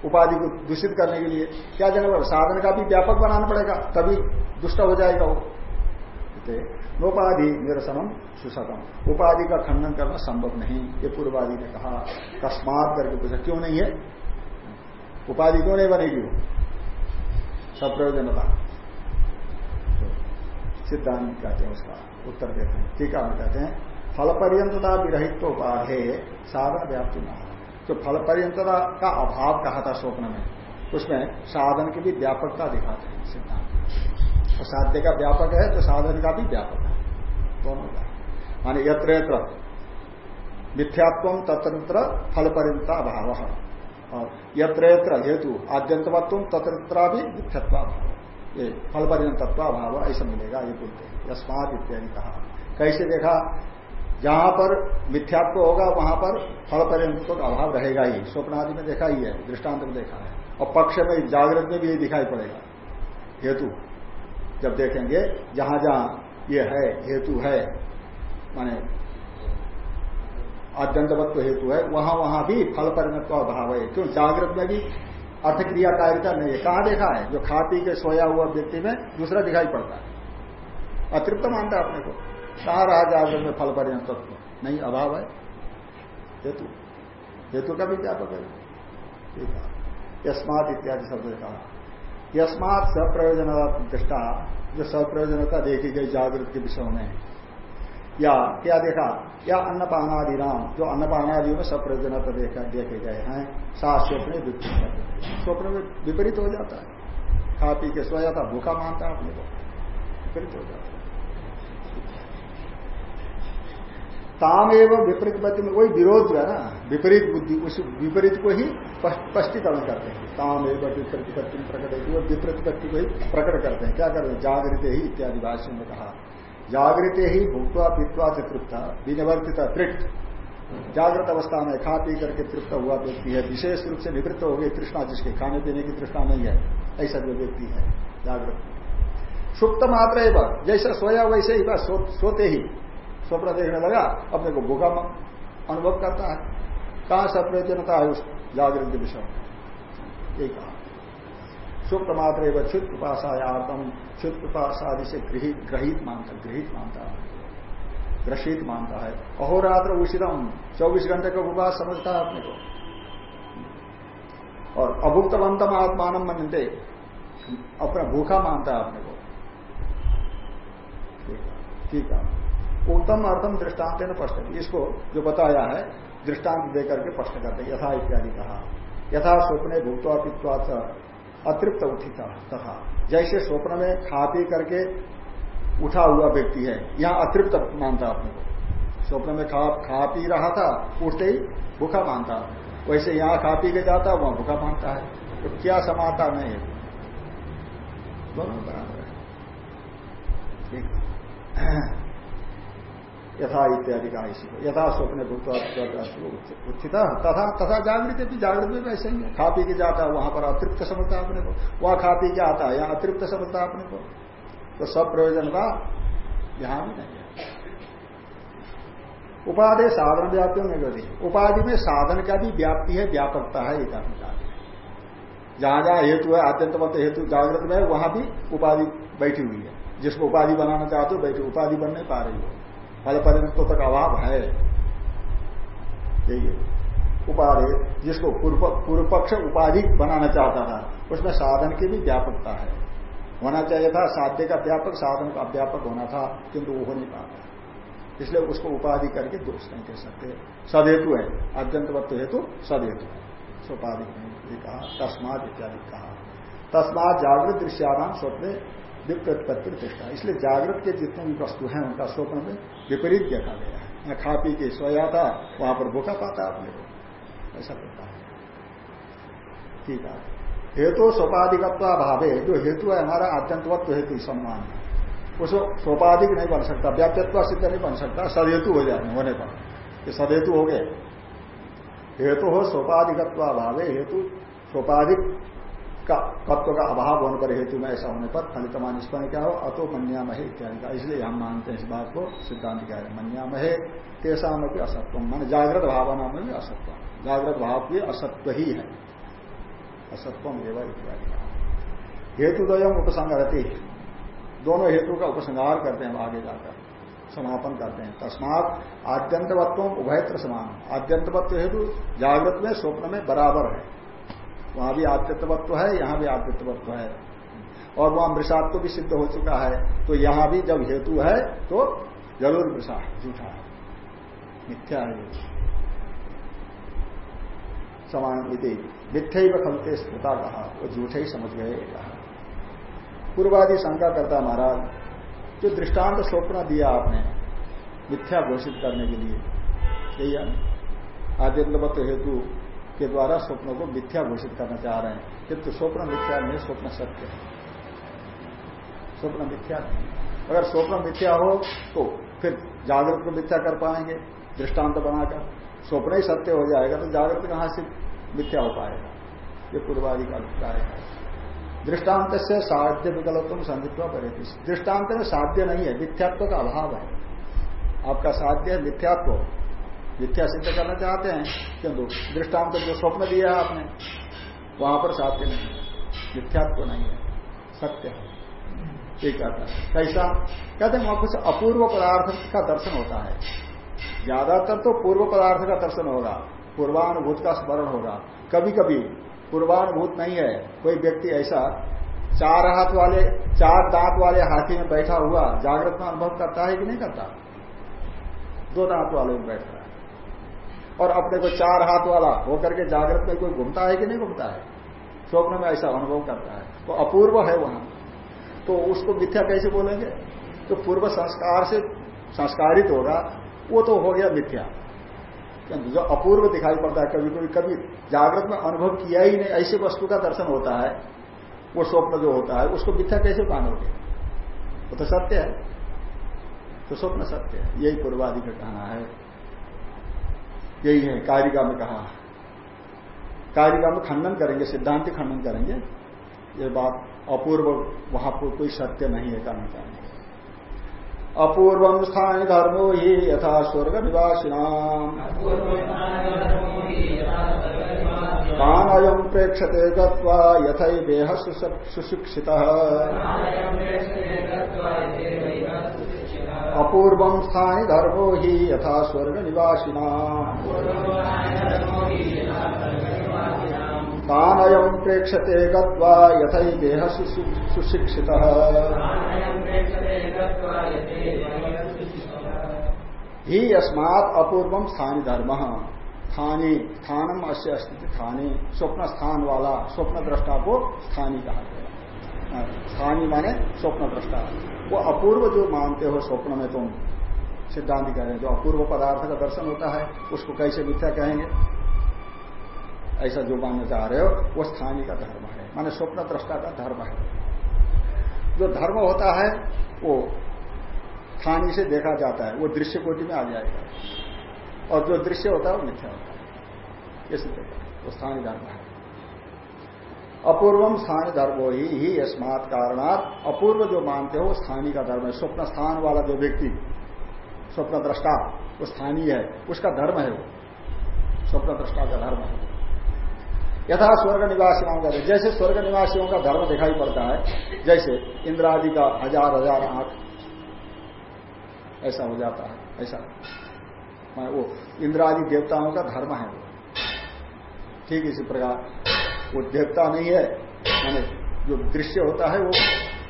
उपाधि को दूषित करने के लिए। क्या देना पड़ेगा? साधन का भी व्यापक बनाना पड़ेगा, तभी दुष्ट हो जाएगा वो। नोपाधि निरसनम सुसतम। उपाधि का खंडन करना संभव नहीं, ये पूर्वादि ने कहा। तस्मात करके पूछा, क्यों नहीं है? उपाधि क्यों नहीं बनेगी वो? सब प्रयोजनता सिद्धांत कहते हैं उसका, उत्तर देते हैं। टीका में कहते हैं। फल पर्यंतता विरहित उपाधे साधन व्याप्ति न जो फल पर्यंतता का अभाव कहा था स्वप्न में, उसमें साधन की भी व्यापकता दिखाते हैं, सिद्धांत। तो साध्य का व्यापक है तो साधन का भी व्यापक है। दोनों का। मानी यत्र मिथ्यात्व तत्र फल पर्यंता अभाव। और यत्र हेतु, आद्यंतवत्व तत्र भी मिथ्यत्वाभाव ये फल पर्यंतत्वाभाव ऐसा मिलेगा, ये बोलते हैं। यस्मात इत्यादि कहा। कैसे देखा? जहाँ पर मिथ्यात्व होगा, वहाँ पर फल पर्यंत का अभाव रहेगा ही। स्वप्न आदि में देखा ही है, दृष्टांत में देखा है। और पक्ष में जागृत में भी ये दिखाई पड़ेगा। हेतु, जब देखेंगे, जहाँ जहाँ ये है, हेतु है, माने आद्यंतवत्व हेतु है, वहाँ वहाँ भी फल परिणत का अभाव है। क्यों? जागृत में भी अर्थ क्रिया कार्यता नहीं है। कहाँ देखा है? जो खा पी के सोया हुआ व्यक्ति में दूसरा दिखाई पड़ता है। अतृप्त मानता है अपने को। कहा रहा जागरण में फल पर्यंत तत्व नहीं अभाव है। हेतु हेतु का भी व्यापक है? यस्मात इत्यादि शब्द कहा। यस्मात सप्रयोजन दृष्टा, जो सप्रयोजनता देखी गई जागृत के विषय में। या, क्या देखा? या अन्नपानादि नाम जो अन्नपानादियों में सप्रयोजनता देखा, देखे गए हैं सात स्वप्न विपरीत स्वप्न में विपरीत हो जाता है। खा पी के सोया था, भूखा मानता है अपने को। विपरीत हो जाता है। ताम एवं विपरीत बुद्धि में वही विरोध जो है ना? विपरीत बुद्धि, उस विपरीत को ही स्पष्टीकरण करते हैं। ताम एवं विपरीत गति प्रकट है विपरीत गति को ही प्रकट करते हैं। क्या करते हैं? जागृत ही इत्यादि भाषण में कहा। जागृत ही भूतवा पीतवा से तृप्त, विनिवर्तित तृप्त। जागृत अवस्था में खा पी करके तृप्त हुआ व्यक्ति है। विशेष रूप से निवृत्त हो गई तृष्णा जिसके खाने पीने की तृष्णा नहीं है, ऐसा जो व्यक्ति है, जागृत। सुप्त मात्र एवं, जैसा सोया वैसे ही बस सोते ही। स्वप्न देखने लगा, अपने को भूखा अनुभव करता है। कहाँ से सप्रयोजनता है उस जागृत के विषय। ये कहा। सुप्त मात्र एवं क्षुत उपासायार्थम क्षुत उपासादि से ग्रहित मानता ग्रहित मानता है ग्रसित मानता है। अहोरात्र उषितम चौबीस घंटे का उपवास समझता है अपने को। और अभुक्तवंतम आत्मान मनते अपना भूखा मानता है अपने को। ठीक है। उत्तम अर्थम दृष्टांत ने प्रश्न इसको जो बताया है दृष्टांत देकर के स्पष्ट करते यथा इत्यादि कहा। यथा स्वप्ने भूतवा पित्वा अतृप्त उठिता तथा। जैसे स्वप्न में खा पी करके उठा हुआ व्यक्ति है, यहाँ अतृप्त मानता अपने को। स्वप्न में खा खा पी रहा था, उठते ही भूखा मानता वैसे यहाँ खा पी के जाता, वहाँ भूखा मानता है। तो क्या समाता नहीं है? दोनों बराबर है। ठीक। यथा इत्यादि का इसी को यथा स्वप्न भूत उत्थित तथा तथा जागृत भी जागृत में वैसे ही है खा पी के जाता है, वहाँ पर अतृप्त समझता अपने को। वहाँ खा पी के आता है, यहाँ अतृप्त समझता अपने को। तो सब प्रयोजन का यहाँ भी नहीं है। उपाधि साधन व्याप्तियों में गति। उपाधि में साधन का भी व्याप्ति है, व्यापकता है, एक जहाँ जहाँ हेतु है आत्यंत हेतु, जागृत में वहाँ भी उपाधि बैठी हुई है। जिसको उपाधि बनाना चाहते हो, बैठी। उपाधि बन नहीं पा रही हो। फल परिणतों तक अभाव है। यही उपाधि जिसको पूर्व पक्ष उपाधि बनाना चाहता था, उसमें साधन की भी व्यापकता है। होना चाहिए था, साध्य का व्यापक, साधन का व्यापक होना था, किंतु वो हो नहीं पाता। इसलिए उसको उपाधि करके दोष नहीं कह सकते। सदहेतु है। अत्यंत अत्यंतवत्व हेतु सदहेतु है। सोपाधि नहीं कहा, तस्माद इत्यादि कहा। तस्मात जागृत दृश्यानाम स्वप्न विप्रतिपत्ति दृष्टा इसलिए जागृत के जितने भी वस्तु हैं, उनका स्वप्न में विपरीत देखा गया है। मैं खा पी के सोया था, वहाँ पर भूखा पाता अपने को। ऐसा करता है। ठीक है। हेतु सोपाधिकत्व भावे, जो हेतु है, हमारा आत्यंतवत्व हेतु सम्मान है। उसको सोपाधिक नहीं बन सकता, व्याप्यत्व सिद्ध नहीं बन सकता सदहेतु हो जाए होने पर। सदहेतु हो गए। हेतु हो सोपाधिकत्व भावे, हेतु सोपाधिक का तत्व का अभाव होने पर हेतु में ऐसा होने पर फलितमान इसमें क्या हो? अतो मन्यामहे इत्यादि का। इसलिए हम मानते हैं इस बात को, सिद्धांत क्या है, मन्यामहे तेसा में भी असत्व मान जागृत भावना में भी असत्व जागृत भाव भी असत्व ही है। असत्व एवं इत्यादि का। हेतुदयम उपसंगति दोनों हेतु का उपसंहार करते हैं, आगे जाकर समापन करते हैं। तस्मात आद्यंतवत्व उभयत्र समान आद्यंतवत्व हेतु जागृत में, स्वप्न में बराबर है। वहाँ भी आत्मत्व है, यहाँ भी आत्मत्व है। और वहाँ मृषात्व भी सिद्ध हो चुका है। तो यहाँ भी जब हेतु है तो ज़रूर मृषा झूठा है। मिथ्या है समान विधि मिथ्या ही खलते स्मृता कहा वो झूठे ही समझ गए कहा। पूर्वादि शंका करता महाराज, जो दृष्टांत स्वप्न दिया आपने, मिथ्या घोषित करने के लिए, यही है आदित्यवत हेतु के द्वारा स्वप्नों को मिथ्या घोषित करना चाह रहे हैं। किंतु स्वप्न मिथ्या नहीं, स्वप्न सत्य है। स्वप्न मिथ्या अगर स्वप्न मिथ्या हो तो फिर जागृत को मिथ्या कर पाएँगे, दृष्टांत बनाकर। स्वप्न ही सत्य हो जाएगा तो जागृत कहाँ से मिथ्या हो पाएगा? ये पूर्वादि का अभिप्राय है। दृष्टांत से साध्य विकल्प संधित्व पड़ेगी दृष्टांत में साध्य नहीं है, मिथ्यात्व का अभाव है। आपका साध्य मिथ्यात्व मिथ्या सिद्ध करना चाहते हैं, किंतु दृष्टांत जो स्वप्न दिया आपने, वहाँ पर साध्य नहीं है। मिथ्यात्व नहीं है, सत्य है। ये कहता है। कैसा? कहते हैं, वहाँ कुछ अपूर्व पदार्थ का दर्शन होता है। ज़्यादातर तो पूर्व पदार्थ का दर्शन होगा, पूर्वानुभूत का स्मरण होगा। कभी कभी पूर्वानुभूत नहीं है, कोई व्यक्ति ऐसा चार हाथ वाले, चार दांत वाले हाथी में बैठा हुआ जागृत में अनुभव करता है कि नहीं करता? दो दांत वाले में बैठता है। और अपने को चार हाथ वाला होकर के जागृत में कोई घूमता है कि नहीं घूमता है? स्वप्न में ऐसा अनुभव करता है। तो अपूर्व है वहाँ। तो उसको मिथ्या कैसे बोलेंगे? तो पूर्व संस्कार से संस्कारित होगा, वो तो हो गया मिथ्या। जो अपूर्व दिखाई पड़ता है, कभी कभी कभी जागृत में अनुभव किया ही नहीं, ऐसे वस्तु का दर्शन होता है, वो स्वप्न जो होता है, उसको मिथ्या कैसे मानोगे? वो तो सत्य है। तो स्वप्न सत्य है। यही पूर्वादि का कहना है। यही है, कारिका में कहा। कारिका में खंडन करेंगे, सिद्धांत खंडन करेंगे। ये बात अपूर्व, वहाँ पर कोई सत्य नहीं है कहना चाहेंगे अपूर्व स्थान धर्मो ही यथा स्वर्ग निवासिनाम तानयम प्रेक्षते गत्वा देह सुशिक्षित। अपूर्व स्थान धर्मो ही यथा स्वर्ग निवासिना तानयम प्रेक्षते गत्वा देह सुशिक्षित। ही अस्मात् अपूर्वम स्थानी धर्म। स्थानी, स्थानम अस्य अस्थिति स्थानी स्वप्न स्थान वाला स्वप्न दृष्टा को स्थानी कहा गया। स्थानी माने स्वप्न दृष्टा। वो अपूर्व जो मानते हो स्वप्न में तुम, सिद्धांत कह रहे हैं, जो अपूर्व पदार्थ का दर्शन होता है, उसको कैसे मिथ्या कहेंगे? ऐसा जो मानना चाह रहे हो, वो स्थानीय का धर्म है, माने स्वप्न दृष्टा का धर्म है। जो धर्म होता है, वो स्थानीय से देखा जाता है, वो दृश्य कोटि में आ जाएगा। और जो दृश्य होता है, वो मिथ्या होता है। ये वो स्थानीय धर्म है। अपूर्वम स्थानीय धर्म ही ही अस्मात कारणात। अपूर्व जो मानते हो स्थानीय का धर्म है। स्वप्न स्थान वाला जो व्यक्ति, स्वप्न दृष्टा, वो स्थानीय है, उसका धर्म है वो। स्वप्न दृष्टा का धर्म है यथा स्वर्ग निवासी नाम कहते जैसे स्वर्ग निवासियों का धर्म दिखाई पड़ता है, जैसे इंद्रादि का हज़ार हज़ार आँख, ऐसा हो जाता है, ऐसा। वो, इंद्रादि देवताओं का धर्म है वो। ठीक इसी प्रकार। वो देवता नहीं है, यानी जो दृश्य होता है, वो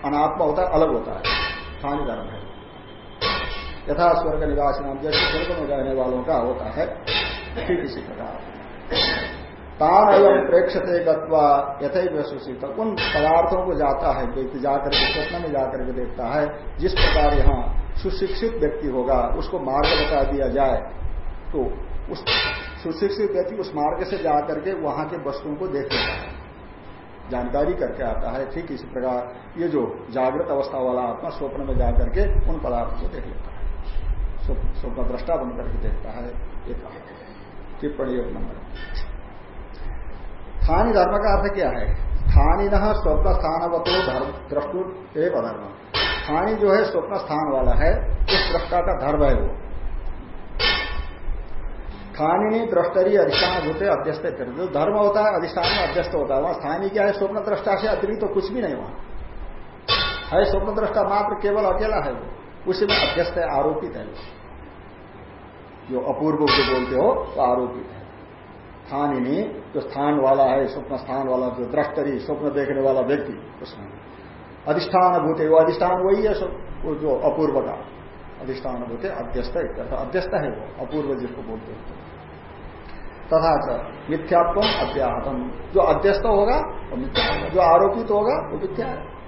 अनात्मा होता है, अलग होता है। स्थानीय धर्म है। यथा स्वर्ग निवासी नाम जैसे स्वर्ग में रहने वालों का होता है, ठीक इसी प्रकार। तान एवं प्रेक्षते गत्वा यथे सुशीत उन पदार्थों को जाता है, व्यक्ति जाकर के स्वप्न में जाकर के देखता है, जिस प्रकार यहाँ सुशिक्षित व्यक्ति होगा, उसको मार्ग बता दिया जाए तो उस सुशिक्षित व्यक्ति उस मार्ग से जाकर के वहाँ के वस्तुओं को देख लेता है। जानकारी करके आता है, ठीक इसी प्रकार ये जो जागृत अवस्था वाला आत्मा स्वप्न में जाकर के उन पदार्थों को देख लेता है। स्वप्न दृष्टा बन करके देखता है, ये कहा टिप्पणी एक नंबर। स्थानी धर्म का अर्थ क्या है? स्थानी न स्वप्न स्थानवतो धर्म द्रष्टु एव धर्म स्थानी जो है स्वप्न स्थान वाला है उस दृष्टा का धर्म है वो। स्थानी दृष्टरी अधिष्ठान होते अध्यस्त जो धर्म होता है, अधिष्ठान में अध्यस्त होता है। वहाँ स्थानीय क्या है? स्वप्न दृष्टा से अतिरिक्त तो कुछ भी नहीं वहाँ। है स्वप्न दृष्टा मात्र केवल अकेला है वो। उसी में अध्यस्त है, आरोपित है जो अपूर्व जो बोलते हो, वो आरोपित है। स्थानी जो स्थान वाला है, स्वप्न स्थान वाला, जो दृष्टरी स्वप्न देखने वाला व्यक्ति, उसमें। अधिष्ठान भूत है वो अधिष्ठान वही है जो अपूर्व का। अधिष्ठान भूत है अध्यस्त अध्यस्त है वो, अपूर्व जिसको बोलते हैं। तथा च, मिथ्यात्व अध्याहतम जो अध्यस्त होगा, वो मिथ्या जो आरोपित तो होगा, वो मिथ्या है।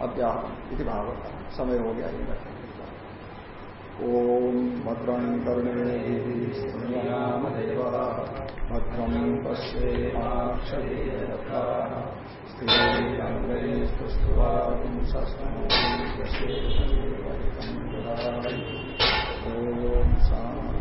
अध्याहतम इति भाव समय हो गया ये ओम भद्रं कर्णे भद्रम पश्येमाक्षुस्तुवांसस्तम ओम शांति